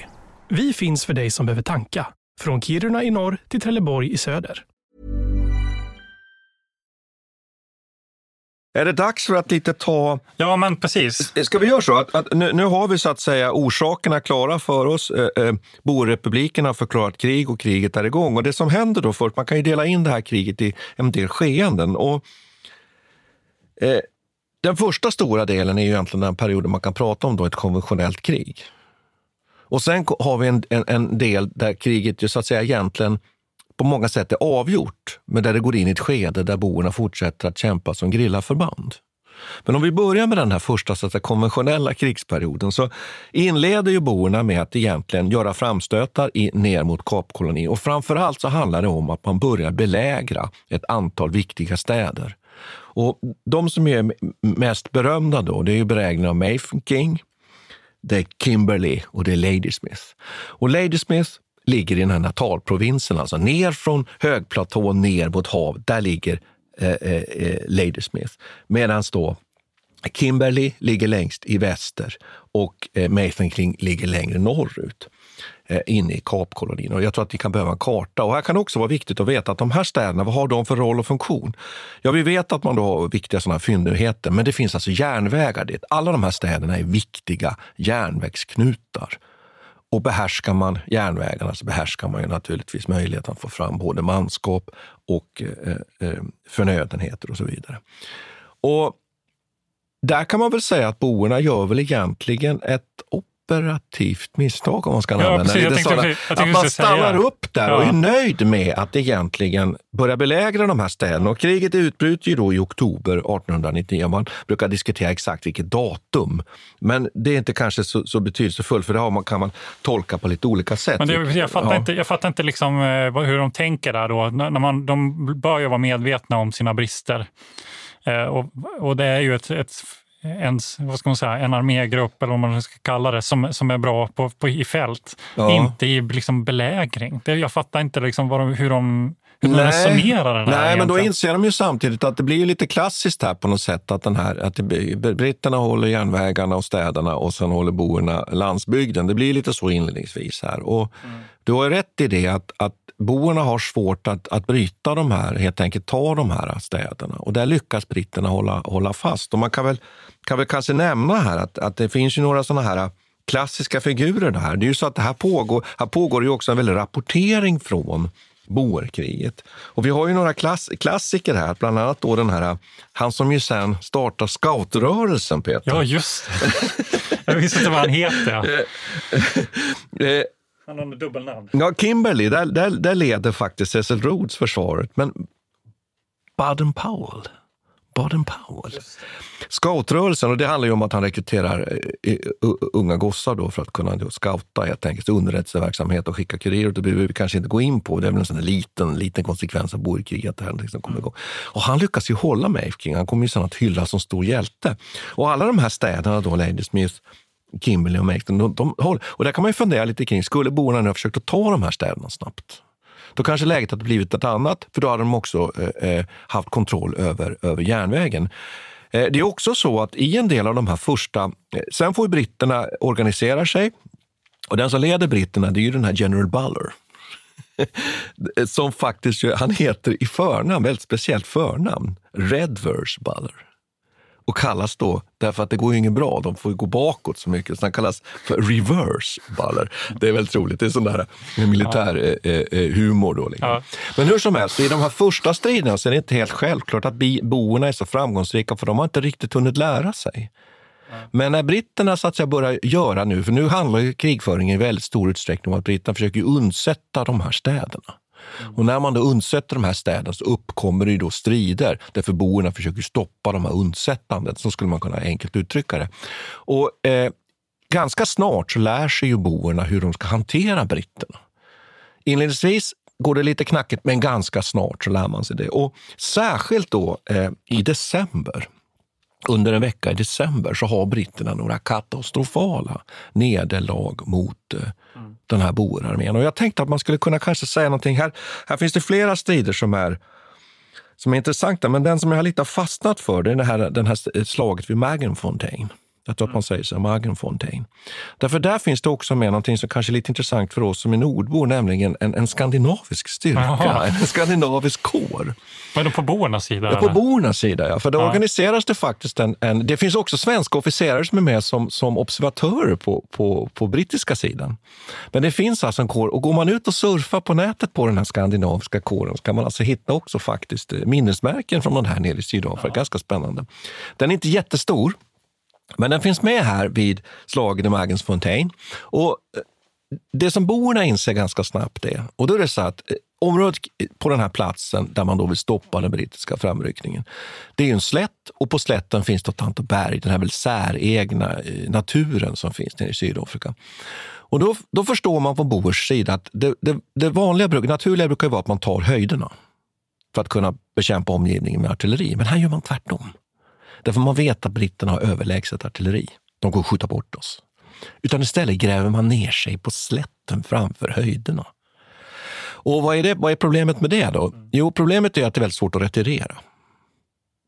Vi finns för dig som behöver tanka. Från Kiruna i norr till Trelleborg i söder.
Är det dags för att lite ta...
Ja, men precis.
Ska vi göra så? Att, att nu, nu har vi så att säga orsakerna klara för oss. Eh, eh, Boerrepubliken har förklarat krig och kriget är igång. Och det som händer då först, man kan ju dela in det här kriget i en del skeenden. Och, eh, den första stora delen är ju egentligen den perioden man kan prata om då ett konventionellt krig. Och sen har vi en, en, en del där kriget ju så att säga egentligen på många sätt är avgjort, men där det går in i ett skede där boerna fortsätter att kämpa som grillaförband. Men om vi börjar med den här första så att säga, konventionella krigsperioden så inleder ju boerna med att egentligen göra framstötar i, ner mot Kapkolonin. Och framför allt så handlar det om att man börjar belägra ett antal viktiga städer. Och de som är mest berömda då, det är ju belägringen av Mafeking, det är Kimberley och det är Ladysmith. Och Ladysmith ligger i den här Natalprovinsen, alltså ner från högplatån ner mot hav. Där ligger eh, eh, eh Ladysmith. Medan då Kimberley ligger längst i väster och eh, Mafeking ligger längre norrut eh, inne i Kapkolonin. Och jag tror att vi kan behöva en karta. Och här kan det också vara viktigt att veta att de här städerna, vad har de för roll och funktion? Ja, vi vet att man då har viktiga sådana fyndigheter, men det finns alltså järnvägar dit. Alla de här städerna är viktiga järnvägsknutar. Och behärskar man järnvägarna så behärskar man ju naturligtvis möjligheten att få fram både manskap och eh, eh, förnödenheter och så vidare. Och där kan man väl säga att boerna gör väl egentligen ett operativt misstag om man ska
Ja,
använda
precis. Tänkte
sådana.
precis-
Att man
precis säga.
stannar upp där och
Ja.
är nöjd med att egentligen börja belägra de här städerna. Och kriget utbryter ju då i oktober 1899. Man brukar diskutera exakt vilket datum. Men det är inte kanske så, så betydelsefullt för det har man, kan man tolka på lite olika sätt.
Men det, jag fattar
Ja.
inte, jag fattar inte liksom, eh, hur de tänker där då. När när man, de bör ju vara medvetna om sina brister. Eh, och, och det är ju ett, ett, en, vad ska man säga, en armégrupp, eller vad man ska kalla det, som, som är bra på, på, i fält.
Ja.
Inte i liksom belägring. Det, jag fattar inte liksom vad de, hur de, hur de resonerar. Den här
Nej, men då
egentligen.
inser de ju samtidigt att det blir ju lite klassiskt här på något sätt. Att, den här, att britterna håller järnvägarna och städerna och sen håller boerna landsbygden. Det blir lite så inledningsvis här. Och Du har rätt i det att, att boerna har svårt att, att bryta de här, helt enkelt ta de här städerna. Och där lyckas britterna hålla, hålla fast. Och man kan väl, kan väl kanske nämna här att, att det finns ju några sådana här klassiska figurer där. Det är ju så att det här pågår, här pågår ju också en väldig rapportering från boerkriget. Och vi har ju några klass, klassiker här, bland annat då den här, han som ju sen startar scoutrörelsen, Peter.
Ja, just det. Jag visste inte vad han heter.
Eh,
Han har dubbelnamn.
Ja, Kimberley, där, där, där leder faktiskt Cecil Rhodes försvaret. Men Baden-Powell, Baden-Powell. Scoutrörelsen, och det handlar ju om att han rekryterar eh, unga gossar då för att kunna då scouta helt enkelt underrättelseverksamhet och skicka kurirer. Det behöver vi kanske inte gå in på. Det är väl en sån liten, liten konsekvens av Boerkriget. Det här liksom kommer igång. Och han lyckas ju hålla Maeve King. Han kommer ju sen att hyllas som stor hjälte. Och alla de här städerna då, Ladysmith, Kimberley och Macon, de, de, och där kan man ju fundera lite kring, skulle borna nu ha försökt att ta de här städerna snabbt? Då kanske läget hade blivit ett annat, för då hade de också eh, eh, haft kontroll över, över järnvägen. Eh, det är också så att i en del av de här första, eh, sen får ju britterna organisera sig och den som leder britterna det är ju den här General Buller. som faktiskt, han heter i förnamn, väldigt speciellt förnamn, Redvers Buller och kallas då, därför att det går ju inget bra, de får gå bakåt så mycket, så han kallas för reverse baller. Det är väldigt roligt, det är sån där eh, militär ja. eh, eh, humor. Då, liksom. ja. Men hur som helst, i de här första striderna så är det inte helt självklart att boerna är så framgångsrika, för de har inte riktigt hunnit lära sig. Men när britterna så att säga börjar göra nu, för nu handlar ju krigföringen i väldigt stor utsträckning om att britterna försöker undsätta de här städerna. Och när man då undsätter de här städerna så uppkommer det då strider därför boerna försöker stoppa de här undsättandet. Så skulle man kunna enkelt uttrycka det. Och, eh, ganska snart så lär sig ju boerna hur de ska hantera britterna. Inledningsvis går det lite knackigt, men ganska snart så lär man sig det. Och särskilt då eh, i december under en vecka i december så har britterna några katastrofala nederlag mot eh, mm. den här boerarmén. Och jag tänkte att man skulle kunna kanske säga någonting här. Här finns det flera strider som är, som är intressanta, men den som jag har lite fastnat för det är det här, den här slaget vid Magenfontaine. Jag tror att man säger så, Magenfontein. Därför där finns det också med någonting som kanske är lite intressant för oss som är nordbor, nämligen en, en skandinavisk styrka, Aha. en skandinavisk kår.
Var de på boernas sida?
Ja, på boernas sida, ja. För då ja. organiseras det faktiskt en, en, Det finns också svenska officerare som är med som, som observatörer på, på, på brittiska sidan. Men det finns alltså en kår, och går man ut och surfar på nätet på den här skandinaviska kåren så kan man alltså hitta också faktiskt eh, minnesmärken från den här nere i Sydafrika. Ja. Ganska spännande. Den är inte jättestor, men den finns med här vid slagen i Magensfontein. Och eh, det som boerna inser ganska snabbt är, och då är det så att eh, området på den här platsen där man då vill stoppa den brittiska framryckningen, det är en slätt och på slätten finns då ett berg, den här väl säregna eh, naturen som finns nere i Sydafrika. Och då, då förstår man från boers sida att det, det, det vanliga, naturliga brukar vara att man tar höjderna för att kunna bekämpa omgivningen med artilleri. Men här gör man tvärtom. Därför man vet att britterna har överlägset artilleri. De går att skjuta bort oss. Utan istället gräver man ner sig på slätten framför höjderna. Och vad är, det, vad är problemet med det då? Jo, problemet är att det är väldigt svårt att retirera.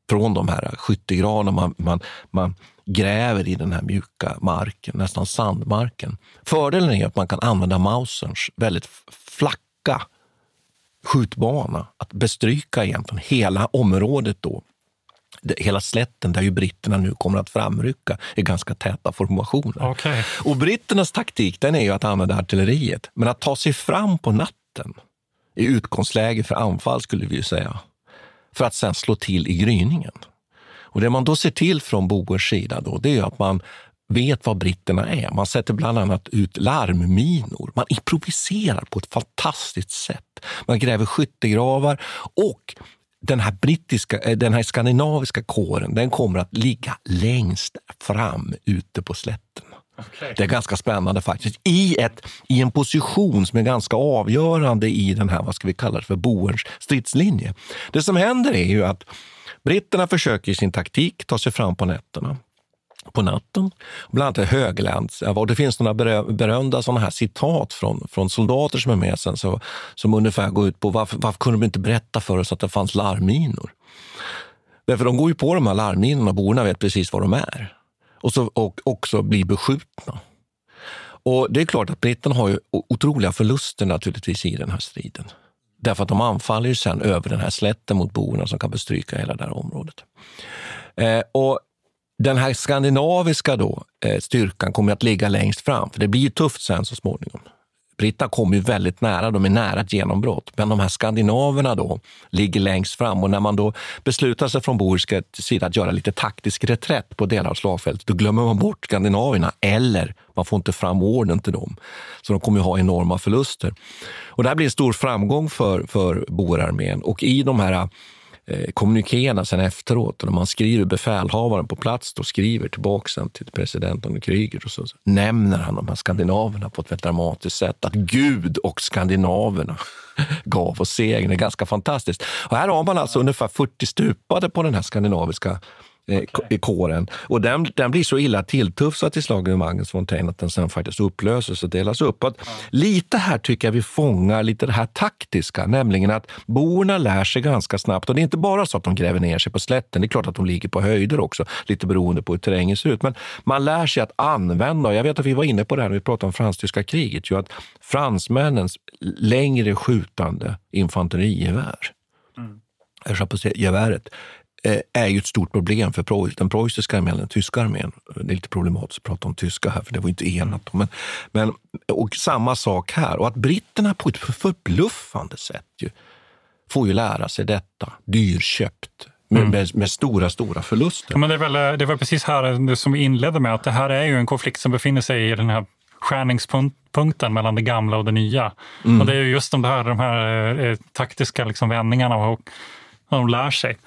Från de här skyttegravarna man, man, man gräver i den här mjuka marken, nästan sandmarken. Fördelen är att man kan använda Mauserns väldigt flacka skjutbana att bestryka egentligen hela området då hela slätten där ju britterna nu kommer att framrycka är ganska täta formationer.
Okay.
Och britternas taktik den är ju att använda artilleriet, men att ta sig fram på natten i utgångsläge för anfall skulle vi ju säga, för att sen slå till i gryningen. Och det man då ser till från Boers sida då, det är att man vet vad britterna är. Man sätter bland annat ut larmminor. Man improviserar på ett fantastiskt sätt. Man gräver skyttegravar och den här brittiska, eh, den här skandinaviska kåren, den kommer att ligga längst fram ute på slätten. Okay. Det är ganska spännande faktiskt. I, ett, I en position som är ganska avgörande i den här, vad ska vi kalla det för, boerns stridslinje. Det som händer är ju att britterna försöker i sin taktik ta sig fram på nätterna på natten. Bland annat Höglands. Och det finns några berömda sådana här citat från, från soldater som är med sen, så, som ungefär går ut på varför, varför kunde de inte berätta för oss att det fanns larmminor? Därför de går ju på de här larmminorna, borna vet precis var de är. Och, så, och också blir beskjutna. Och det är klart att britterna har ju otroliga förluster naturligtvis i den här striden. Därför att de anfaller ju sen över den här slätten mot boerna som kan bestryka hela det här området. Eh, och den här skandinaviska då, eh, styrkan kommer att ligga längst fram, för det blir ju tufft sen så småningom. Britterna kommer ju väldigt nära, de är nära ett genombrott. Men de här skandinaverna då ligger längst fram och när man då beslutar sig från Boerska sida att göra lite taktisk reträtt på delar av slagfältet, då glömmer man bort skandinaverna eller man får inte fram orden till dem. Så de kommer ju ha enorma förluster. Och det här blir en stor framgång för, för boerarmén och i de här eh, kommunikéerna sen efteråt. Och när man skriver, befälhavaren på plats då skriver tillbaka sen till presidenten och kriget och så, så nämner han de här skandinaverna på ett väldigt dramatiskt sätt. Att Gud och skandinaverna gav oss segern. Det är ganska fantastiskt. Och här har man alltså ungefär 40 stupade på den här skandinaviska eh, i kåren. Och den, den blir så illa tilltufsad till slaget vid Magnusfontein att den sen faktiskt upplöses och delas upp. Att ja. Lite här tycker jag vi fångar lite det här taktiska, nämligen att borna lär sig ganska snabbt. Och det är inte bara så att de gräver ner sig på slätten, det är klart att de ligger på höjder också, lite beroende på hur terrängen ser ut. Men man lär sig att använda, och jag vet att vi var inne på det här när vi pratade om fransk-tyska kriget, ju att fransmännens längre skjutande infanterigevär, mm. geväret, är ju ett stort problem för den preussiska armén, den tyska armén. Det är lite problematiskt att prata om tyska här, för det var inte enat. Men, men, och samma sak här. Och att britterna på ett förbluffande sätt ju, får ju lära sig detta, dyrköpt. Med, mm. med, med, stora, stora förluster.
Ja, men det, är väl, det var precis här som vi inledde med, att det här är ju en konflikt som befinner sig i den här skärningspunkten mellan det gamla och det nya. Mm. Och det är just de här, de här eh, taktiska liksom vändningarna och, och de lär sig.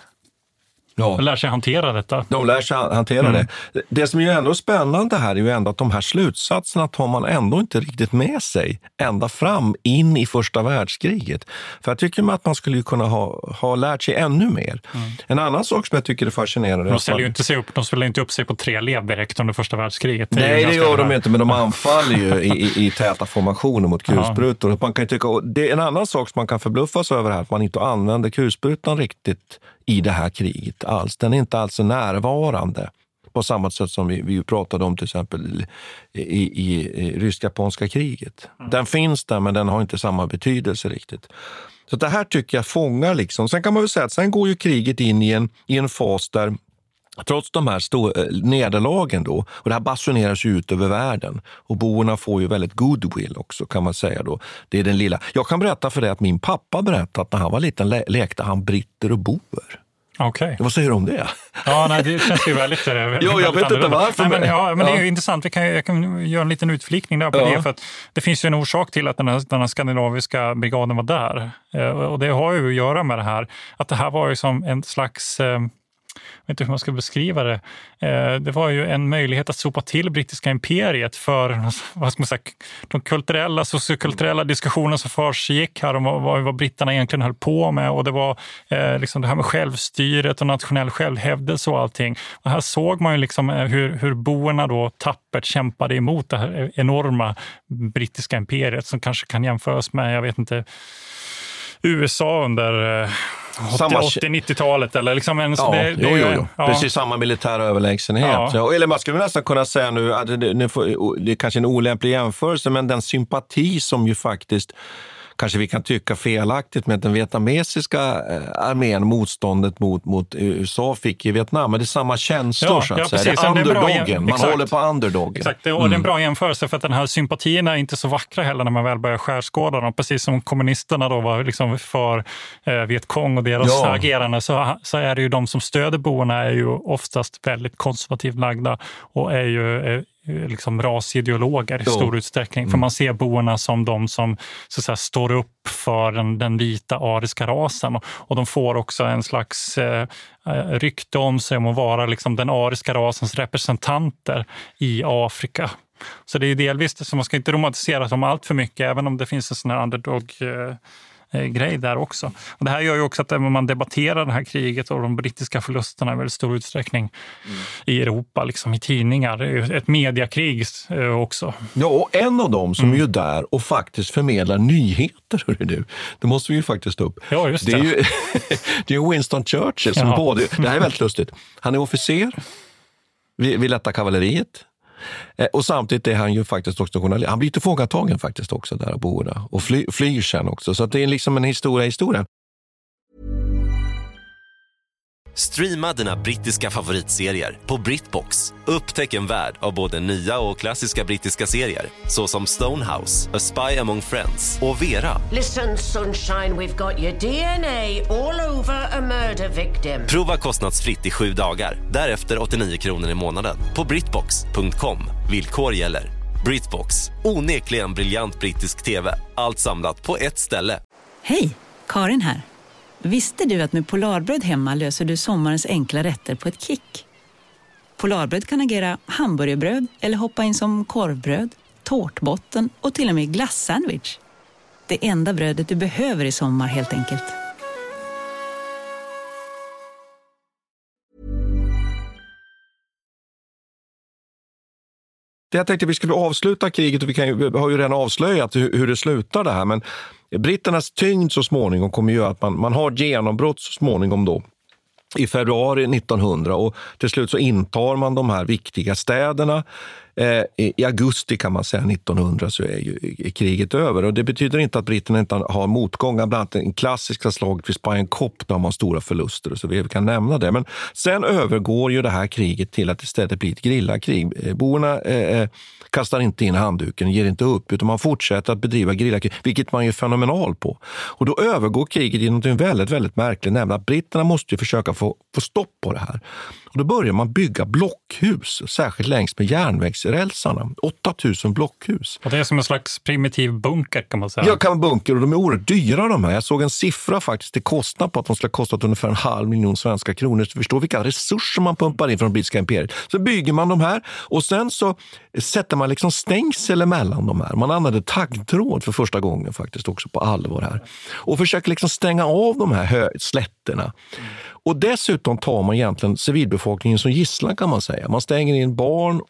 Ja. De lär sig hantera detta.
De lär sig hantera mm. det. Det som är ändå spännande här är ju ändå att de här slutsatserna tar man ändå inte riktigt med sig ända fram in i första världskriget. För jag tycker att man skulle kunna ha, ha lärt sig ännu mer. Mm. En annan sak som jag tycker är fascinerande...
De ställer ju inte, sig upp, de ställer inte upp sig på tre lev direkt under första världskriget.
Det Nej, det gör de inte, men de anfaller ju i, i, i täta formationer mot kulsprutor. Ja. Man kan tycka, det är en annan sak som man kan förbluffas över här, att man inte använder kulsprutan riktigt i det här kriget alls. Den är inte alls närvarande på samma sätt som vi, vi pratade om till exempel i, i, i rysk-japanska kriget. Mm. Den finns där, men den har inte samma betydelse riktigt. Så det här tycker jag fångar liksom. Sen kan man väl säga att sen går ju kriget in i en, i en fas där Trots de här stor, eh, nederlagen då, och det här basuneras ut över världen och boerna får ju väldigt goodwill också kan man säga. då. Det är den lilla. Jag kan berätta för dig att min pappa berättade att när han var liten le lekte han britter och boer.
Okay.
Vad säger du om det?
Ja, nej, det känns ju väldigt...
ja, jag vet inte varför.
Nej, men, ja, men ja. Det är ju intressant. Vi kan, jag kan göra en liten utflikning där på ja. det. För att det finns ju en orsak till att den här, den här skandinaviska brigaden var där. Eh, och det har ju att göra med det här att det här var ju som en slags jag vet inte hur man ska beskriva det. Eh, det var ju en möjlighet att sopa till brittiska imperiet för vad ska man säga, de kulturella, sociokulturella diskussioner som försiggick här om vad, vad britterna egentligen höll på med. Och det var eh, liksom det här med självstyret och nationell självhävdelse och allting. Och här såg man ju liksom eh, hur, hur boerna då tappert kämpade emot det här enorma brittiska imperiet som kanske kan jämföras med, jag vet inte, USA under 80-90-talet eller liksom en,
ja, det, jo, jo, jo. Ja. Precis samma militära överlägsenhet. Ja. Eller man skulle nästan kunna säga nu, att det, det, det är kanske en olämplig jämförelse, men den sympati som ju faktiskt kanske vi kan tycka felaktigt med den vietnamesiska eh, armén, motståndet mot, mot USA fick i Vietnam. Men det är samma känslor ja, så att ja, säga. Det är underdogen, man håller på underdogen.
Exakt, och mm. det är en bra jämförelse för att den här sympatierna är inte så vackra heller när man väl börjar skärskåda dem. Precis som kommunisterna då var liksom för eh, Vietkong och deras ja. agerande så, så är det ju de som stöder boerna är ju oftast väldigt konservativt lagda och är ju eh, liksom rasideologer i jo. stor utsträckning. Mm. För man ser boerna som de som så säga, står upp för den, den vita ariska rasen och, och de får också en slags eh, eh, rykte om sig om att vara liksom den ariska rasens representanter i Afrika. Så det är delvis, så man ska inte romantisera dem allt för mycket, även om det finns en sån här underdog Eh, grej där också. Och det här gör ju också att man debatterar det här kriget och de brittiska förlusterna i väldigt stor utsträckning mm. i Europa, liksom i tidningar. Ett mediakrig eh, också.
Ja, och en av dem som mm. är där och faktiskt förmedlar nyheter, hörru du. Det måste vi ju faktiskt ta upp.
Ja, just det.
Det är ju det är Winston Churchill som ja. både, det här är väldigt lustigt, han är officer vid lätta kavalleriet. Eh, och samtidigt är han ju faktiskt också journalist. Han blir tillfångatagen faktiskt också där och bor och fly, flyr sen också. Så det är liksom en historia i historien.
Streama dina brittiska favoritserier på Britbox. Upptäck en värld av både nya och klassiska brittiska serier såsom Stonehouse, A Spy Among Friends och Vera.
Listen sunshine, we've got your DNA all over a murder victim.
Prova kostnadsfritt i sju dagar. Därefter 89 kronor i månaden på britbox.com. Villkor gäller. Britbox, onekligen briljant brittisk tv. Allt samlat på ett ställe.
Hej, Karin här. Visste du att med Polarbröd hemma löser du sommarens enkla rätter på ett kick? Polarbröd kan agera hamburgerbröd eller hoppa in som korvbröd, tårtbotten och till och med glassandwich. Det enda brödet du behöver i sommar helt enkelt.
Jag tänkte vi skulle avsluta kriget och vi, kan vi har ju redan avslöjat hur, hur det slutar det här. Men britternas tyngd så småningom kommer göra att man, man har genombrott så småningom då i februari 1900 och till slut så intar man de här viktiga städerna. Eh, I augusti kan man säga 1900 så är ju kriget över och det betyder inte att britterna inte har motgångar. Bland annat det klassiska slaget vid Spion Cop där man har stora förluster och så vi kan nämna det. Men sen övergår ju det här kriget till att istället bli ett grillakrig. Eh, boerna eh, eh, kastar inte in handduken, ger inte upp, utan man fortsätter att bedriva grillakrig, vilket man är fenomenal på. Och då övergår kriget i något väldigt, väldigt märkligt, nämligen att britterna måste försöka få, få stopp på det här. Och då börjar man bygga blockhus, särskilt längs med järnvägsrälsarna. 8000 blockhus.
Och det är som en slags primitiv bunker kan man säga.
Ja, kan bunker och de är oerhört dyra de här. Jag såg en siffra faktiskt till kostnad på att de skulle ha kostat ungefär en halv miljon svenska kronor. Så förstå vilka resurser man pumpar in från brittiska imperiet. Så bygger man de här och sen så sätter man liksom stängsel emellan de här. Man använder taggtråd för första gången faktiskt också på allvar här. Och försöker liksom stänga av de här konflikterna. Och dessutom tar man egentligen civilbefolkningen som gisslan kan man säga. Man stänger in barn,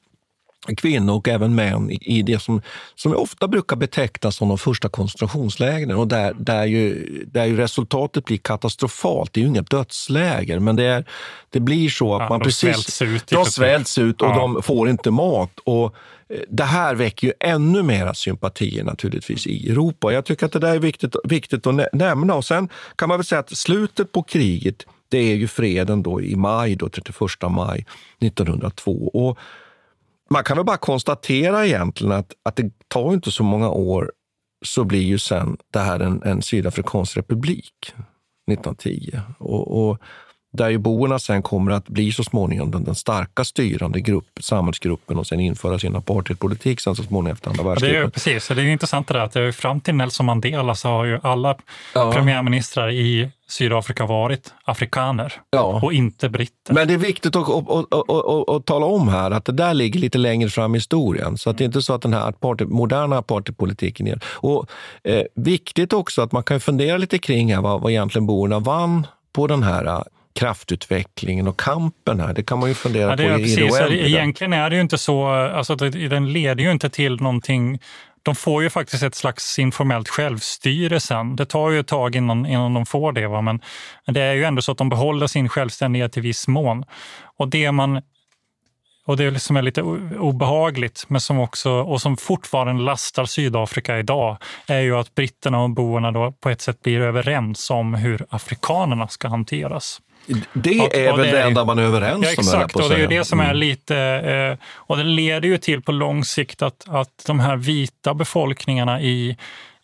kvinnor och även män i det som, som ofta brukar betecknas som de första koncentrationslägren och där, där, ju, där ju resultatet blir katastrofalt. Det är ju inga dödsläger, men det, är, det blir så att
Ja,
man
de
precis...
svälts ut
De svälts ut och
Ja.
de får inte mat. Och eh, det här väcker ju ännu mera sympatier naturligtvis i Europa. Jag tycker att det där är viktigt, viktigt att nä- nämna. Och sen kan man väl säga att slutet på kriget, det är ju freden då i maj, då, 31 maj 1902. Och man kan väl bara konstatera egentligen att, att det tar inte så många år så blir ju sen det här en, en sydafrikansk republik 1910. Och, och där ju boerna sen kommer att bli så småningom den, den starka styrande grupp, samhällsgruppen och sen införa sin apartheidpolitik sen så småningom efter andra
Ja, det är
världskriget.
precis, det är intressant det där att det fram till Nelson Mandela så har ju alla
Ja.
premiärministrar i Sydafrika varit afrikaner och inte britter.
Men det är viktigt att, att, att, att, tala om här att det där ligger lite längre fram i historien. Så att det är inte så att den här apartheid, moderna apartheidpolitiken är... Och, eh, viktigt också att man kan fundera lite kring här vad, vad egentligen boerna vann på den här kraftutvecklingen och kampen här. Det kan man ju fundera
Ja, det
på
är,
i, i
precis,
det oändliga.
Egentligen är det ju inte så, alltså den leder ju inte till någonting de får ju faktiskt ett slags informellt självstyre sen. Det tar ju ett tag innan, innan de får det, va? Men, det är ju ändå så att de behåller sin självständighet i viss mån. Och det man och det som är lite obehagligt, men som också, och som fortfarande lastar Sydafrika idag, är ju att britterna och boerna då på ett sätt blir överens om hur afrikanerna ska hanteras.
Det
Och-
är väl
det
det enda man är överens
ja,
om.
Exakt,
att
och det är ju det som är
Mm.
lite... Eh, och det leder ju till på lång sikt att, att de här vita befolkningarna i,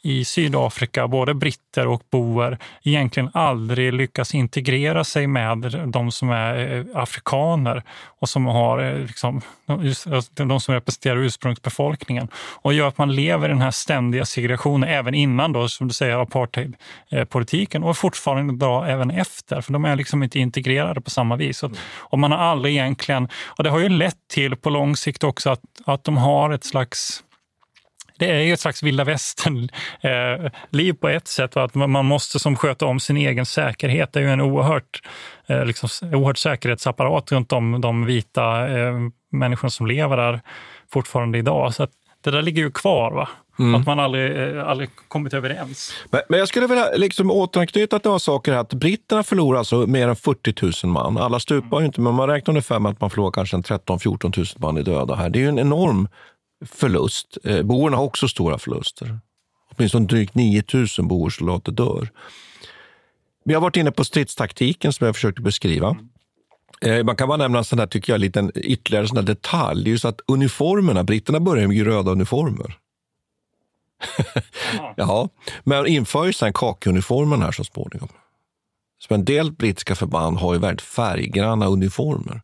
i Sydafrika, både britter och boer, egentligen aldrig lyckas integrera sig med de som är eh, afrikaner och som har eh, liksom, alltså, de som representerar ursprungsbefolkningen. Och gör att man lever i den här ständiga segregationen, även innan då, som du säger, apartheidpolitiken och fortfarande idag även efter, för de är liksom inte integrerade på samma vis. Och man har aldrig egentligen, och det har ju lett till på lång sikt också att, att de har ett slags det är ju ett slags vilda västern-liv på ett sätt. Och att man måste som sköta om sin egen säkerhet. Det är ju en oerhört, eh, liksom, oerhört säkerhetsapparat runt om de vita eh, människorna som lever där fortfarande idag. Så det där ligger ju kvar. va?
Mm.
Att man aldrig, eh, aldrig kommit överens.
Men, men jag skulle vilja liksom återanknyta till några saker. här. Att britterna förlorar alltså mer än 40 000 man. Alla stupar ju inte, men man räknar ungefär med att man förlorar kanske en 13-14 000 man är döda här. Det är ju en enorm förlust. Eh, boerna har också stora förluster. Åtminstone drygt 9 000 boersoldater dör. Vi har varit inne på stridstaktiken som jag försökte beskriva. Eh, Man kan bara nämna en sån där, tycker jag, liten ytterligare sån detalj. Det är ju så att uniformerna, britterna börjar med röda uniformer. ja, men inför ju sen kakiuniformen här så småningom. Så en del brittiska förband har ju väldigt färggranna uniformer.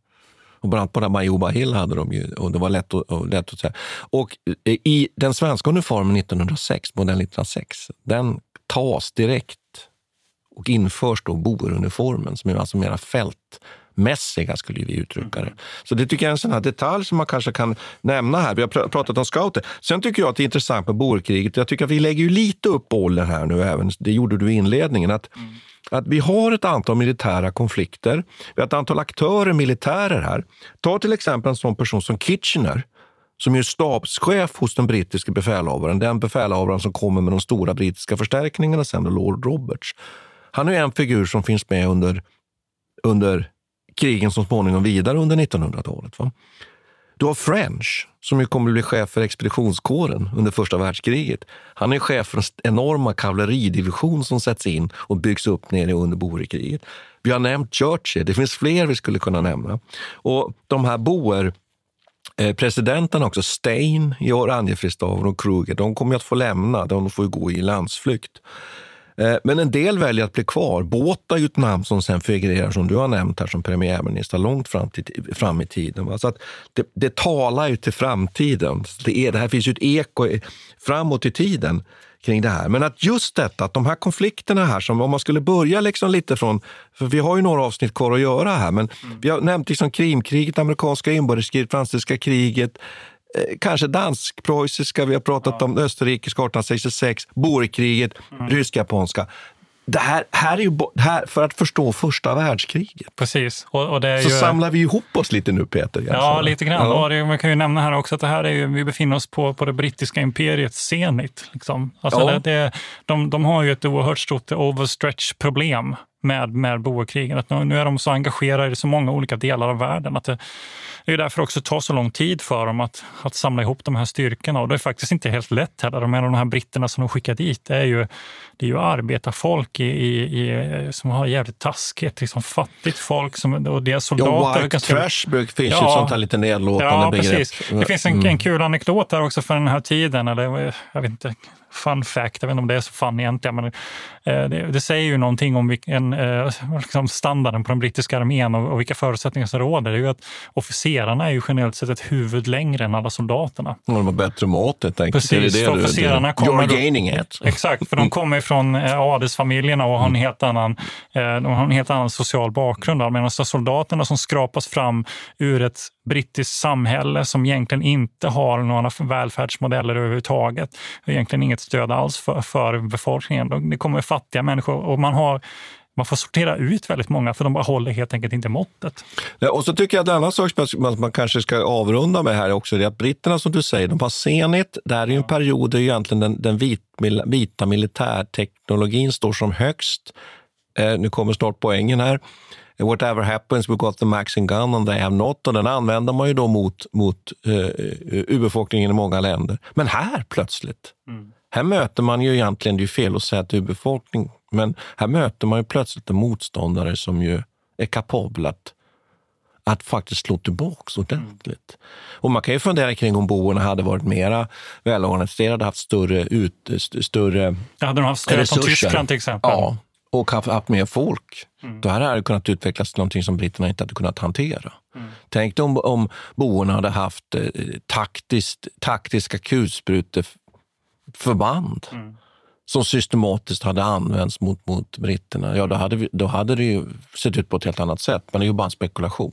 Och bland annat på Majuba Hill hade de ju, och det var lätt att, och lätt att säga. Och eh, i den svenska uniformen 1906, modell 1906, den tas direkt och införs då boeruniformen som är alltså mera fältmässiga skulle vi uttrycka det. Så det tycker jag är en sån här detalj som man kanske kan nämna här. Vi har pr- pratat om scouter. Sen tycker jag att det är intressant med boerkriget. Jag tycker att vi lägger ju lite upp bollen här nu, även det gjorde du i inledningen. Att, att vi har ett antal militära konflikter. Vi har ett antal aktörer, militärer här. Ta till exempel en sån person som Kitchener som är stabschef hos den brittiske befälhavaren. Den befälhavaren som kommer med de stora brittiska förstärkningarna sen, Lord Roberts. Han är en figur som finns med under, under krigen som småningom vidare under 1900-talet. Va? Du har French, som ju kommer att bli chef för expeditionskåren under första världskriget. Han är chef för den enorma kavalleridivision som sätts in och byggs upp nere under Boerkriget. Vi har nämnt Churchill, det finns fler vi skulle kunna nämna. Och de här Boer eh, Presidenten också, Stein i Oranjefristaven och Kruger, de kommer att få lämna. De får ju gå i landsflykt. Eh, men en del väljer att bli kvar. Båta är ju ett namn som sen figurerar, som du har nämnt här, som premiärminister långt fram, till, fram i tiden. va. Så att det, det talar ju till framtiden. Det, är, det här finns ju ett eko framåt i tiden kring det här. Men att just detta, att de här konflikterna här, som om man skulle börja liksom lite från, för vi har ju några avsnitt kvar att göra här, men vi har nämnt liksom Krimkriget, amerikanska inbördeskriget, franska kriget, kanske dansk-preussiska, vi har pratat om österrikiska 1866, Boerkriget, rysk-japanska. Det här, här är ju här, för att förstå första världskriget.
Precis. Och, och
Så
ju...
samlar vi ihop oss lite nu, Peter.
Ja,
Alltså.
lite grann.
Ja.
Och det, man kan ju nämna här också att det här är ju, vi befinner oss på, på det brittiska imperiets zenit. Liksom. Alltså
Ja.
det, det, de, de har ju ett oerhört stort overstretch-problem med, med boerkrigen. Att nu, nu är de så engagerade i så många olika delar av världen att det, det är därför också det tar så lång tid för dem att, att samla ihop de här styrkorna. Och det är faktiskt inte helt lätt heller. De, de här britterna som de skickar dit, det är ju, det är ju arbetarfolk i, i, i, som har jävligt taskigt, liksom fattigt folk som, och deras soldater.
Ja, white
ganska-
trash bruk- finns ju ett sånt här lite nedlåtande
ja,
begrepp.
Precis. Det finns en,
Mm.
en kul anekdot där också för den här tiden. Eller, jag vet inte, fun fact, jag vet inte om det är så fun egentligen. Men, det, det säger ju någonting om vilken, eh, liksom standarden på den brittiska armén och, och vilka förutsättningar som råder. Det är ju att officerarna är ju generellt sett ett huvud längre än alla soldaterna.
Ja, De har bättre mat helt enkelt.
Precis,
det det
officerarna
du-
kommer...
You're gaining it.
Exakt, för de kommer från eh, adelsfamiljerna och har en helt annan, eh, de har en helt annan social bakgrund. Medan soldaterna som skrapas fram ur ett brittiskt samhälle som egentligen inte har några välfärdsmodeller överhuvudtaget. Egentligen inget stöd alls för, för befolkningen. De- Det kommer fattiga människor och man har man får sortera ut väldigt många för de bara håller helt enkelt inte måttet.
Ja, och så tycker jag att en annan sak som man, man kanske ska avrunda med här också, det är att britterna som du säger, de har Zenit. Det här är ju en period där egentligen den, den vit, vita militärteknologin står som högst. Eh, nu kommer snart poängen här. Whatever happens, we got the Maxim gun and they have not. Och den använder man ju då mot, mot eh, urbefolkningen i många länder. Men här plötsligt, här möter man ju egentligen, det är ju fel att säga att urbefolkning, men här möter man ju plötsligt en motståndare som ju är kapabel att att faktiskt slå tillbaks ordentligt. Och man kan ju fundera kring om boerna hade varit mera välorganiserade, haft större, ut, st- större
Det hade de haft stöd från. Tyskland till exempel.
Ja, och haft, haft mer folk. Då här hade det kunnat utvecklas till någonting som britterna inte hade kunnat hantera. Tänk dig om, om boerna hade haft eh, taktiskt, taktiska kulspruteförband som systematiskt hade använts mot, mot britterna. Ja, då hade, vi, då hade det ju sett ut på ett helt annat sätt. Men det är ju bara en spekulation.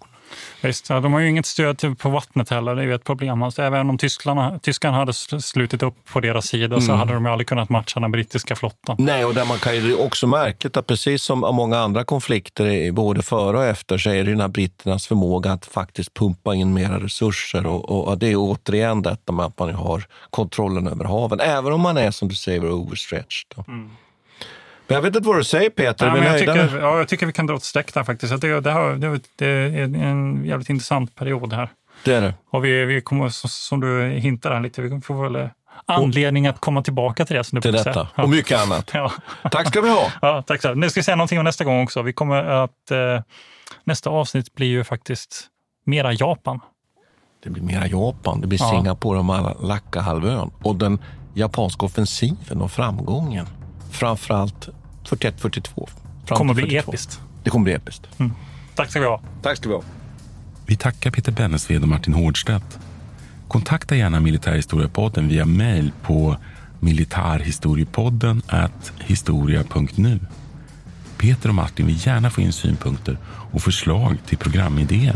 Visst, ja, de har ju inget stöd på vattnet heller. Det är ju ett problem. Alltså, även om tyskarna, tyskarna hade sl- slutit upp på deras sida så
Mm.
hade de aldrig kunnat matcha den brittiska flottan.
Nej, och där man kan ju också märka att precis som många andra konflikter, både före och efter, så är det den här britternas förmåga att faktiskt pumpa in mera resurser. Och, och, det är återigen detta med att man har kontrollen över haven, äver om man är som du säger overstretched. Då. Men jag vet inte vad du säger Peter,
Ja, men jag, tycker, ja, jag tycker vi kan dra ett streck där faktiskt. Att Det, det, har, det, är en jävligt intressant period här.
Det är det.
Och vi, vi kommer, som- du hintar här lite, vi får väl anledning att komma tillbaka till det. Som du
Till detta,
säga.
och mycket annat.
Ja.
Tack ska vi ha.
Ja, tack så Nu ska vi säga någonting om nästa gång också. Vi kommer att, eh, nästa avsnitt blir ju faktiskt mera Japan.
Det blir mera Japan, det blir
Ja.
Singapore och Malacca-halvön. Och den japanska offensiven och framgången. Framförallt 41-42. Fram
Kommer
till
bli
42.
episkt.
Det kommer bli episkt.
Tack ska vi ha.
Tack ska vi ha.
Vi tackar Peter Bennesved och Martin Hårdstedt. Kontakta gärna Militärhistoriepodden via mejl på militarhistoriepodden historia.nu. Peter och Martin vill gärna få in synpunkter och förslag till programidéer.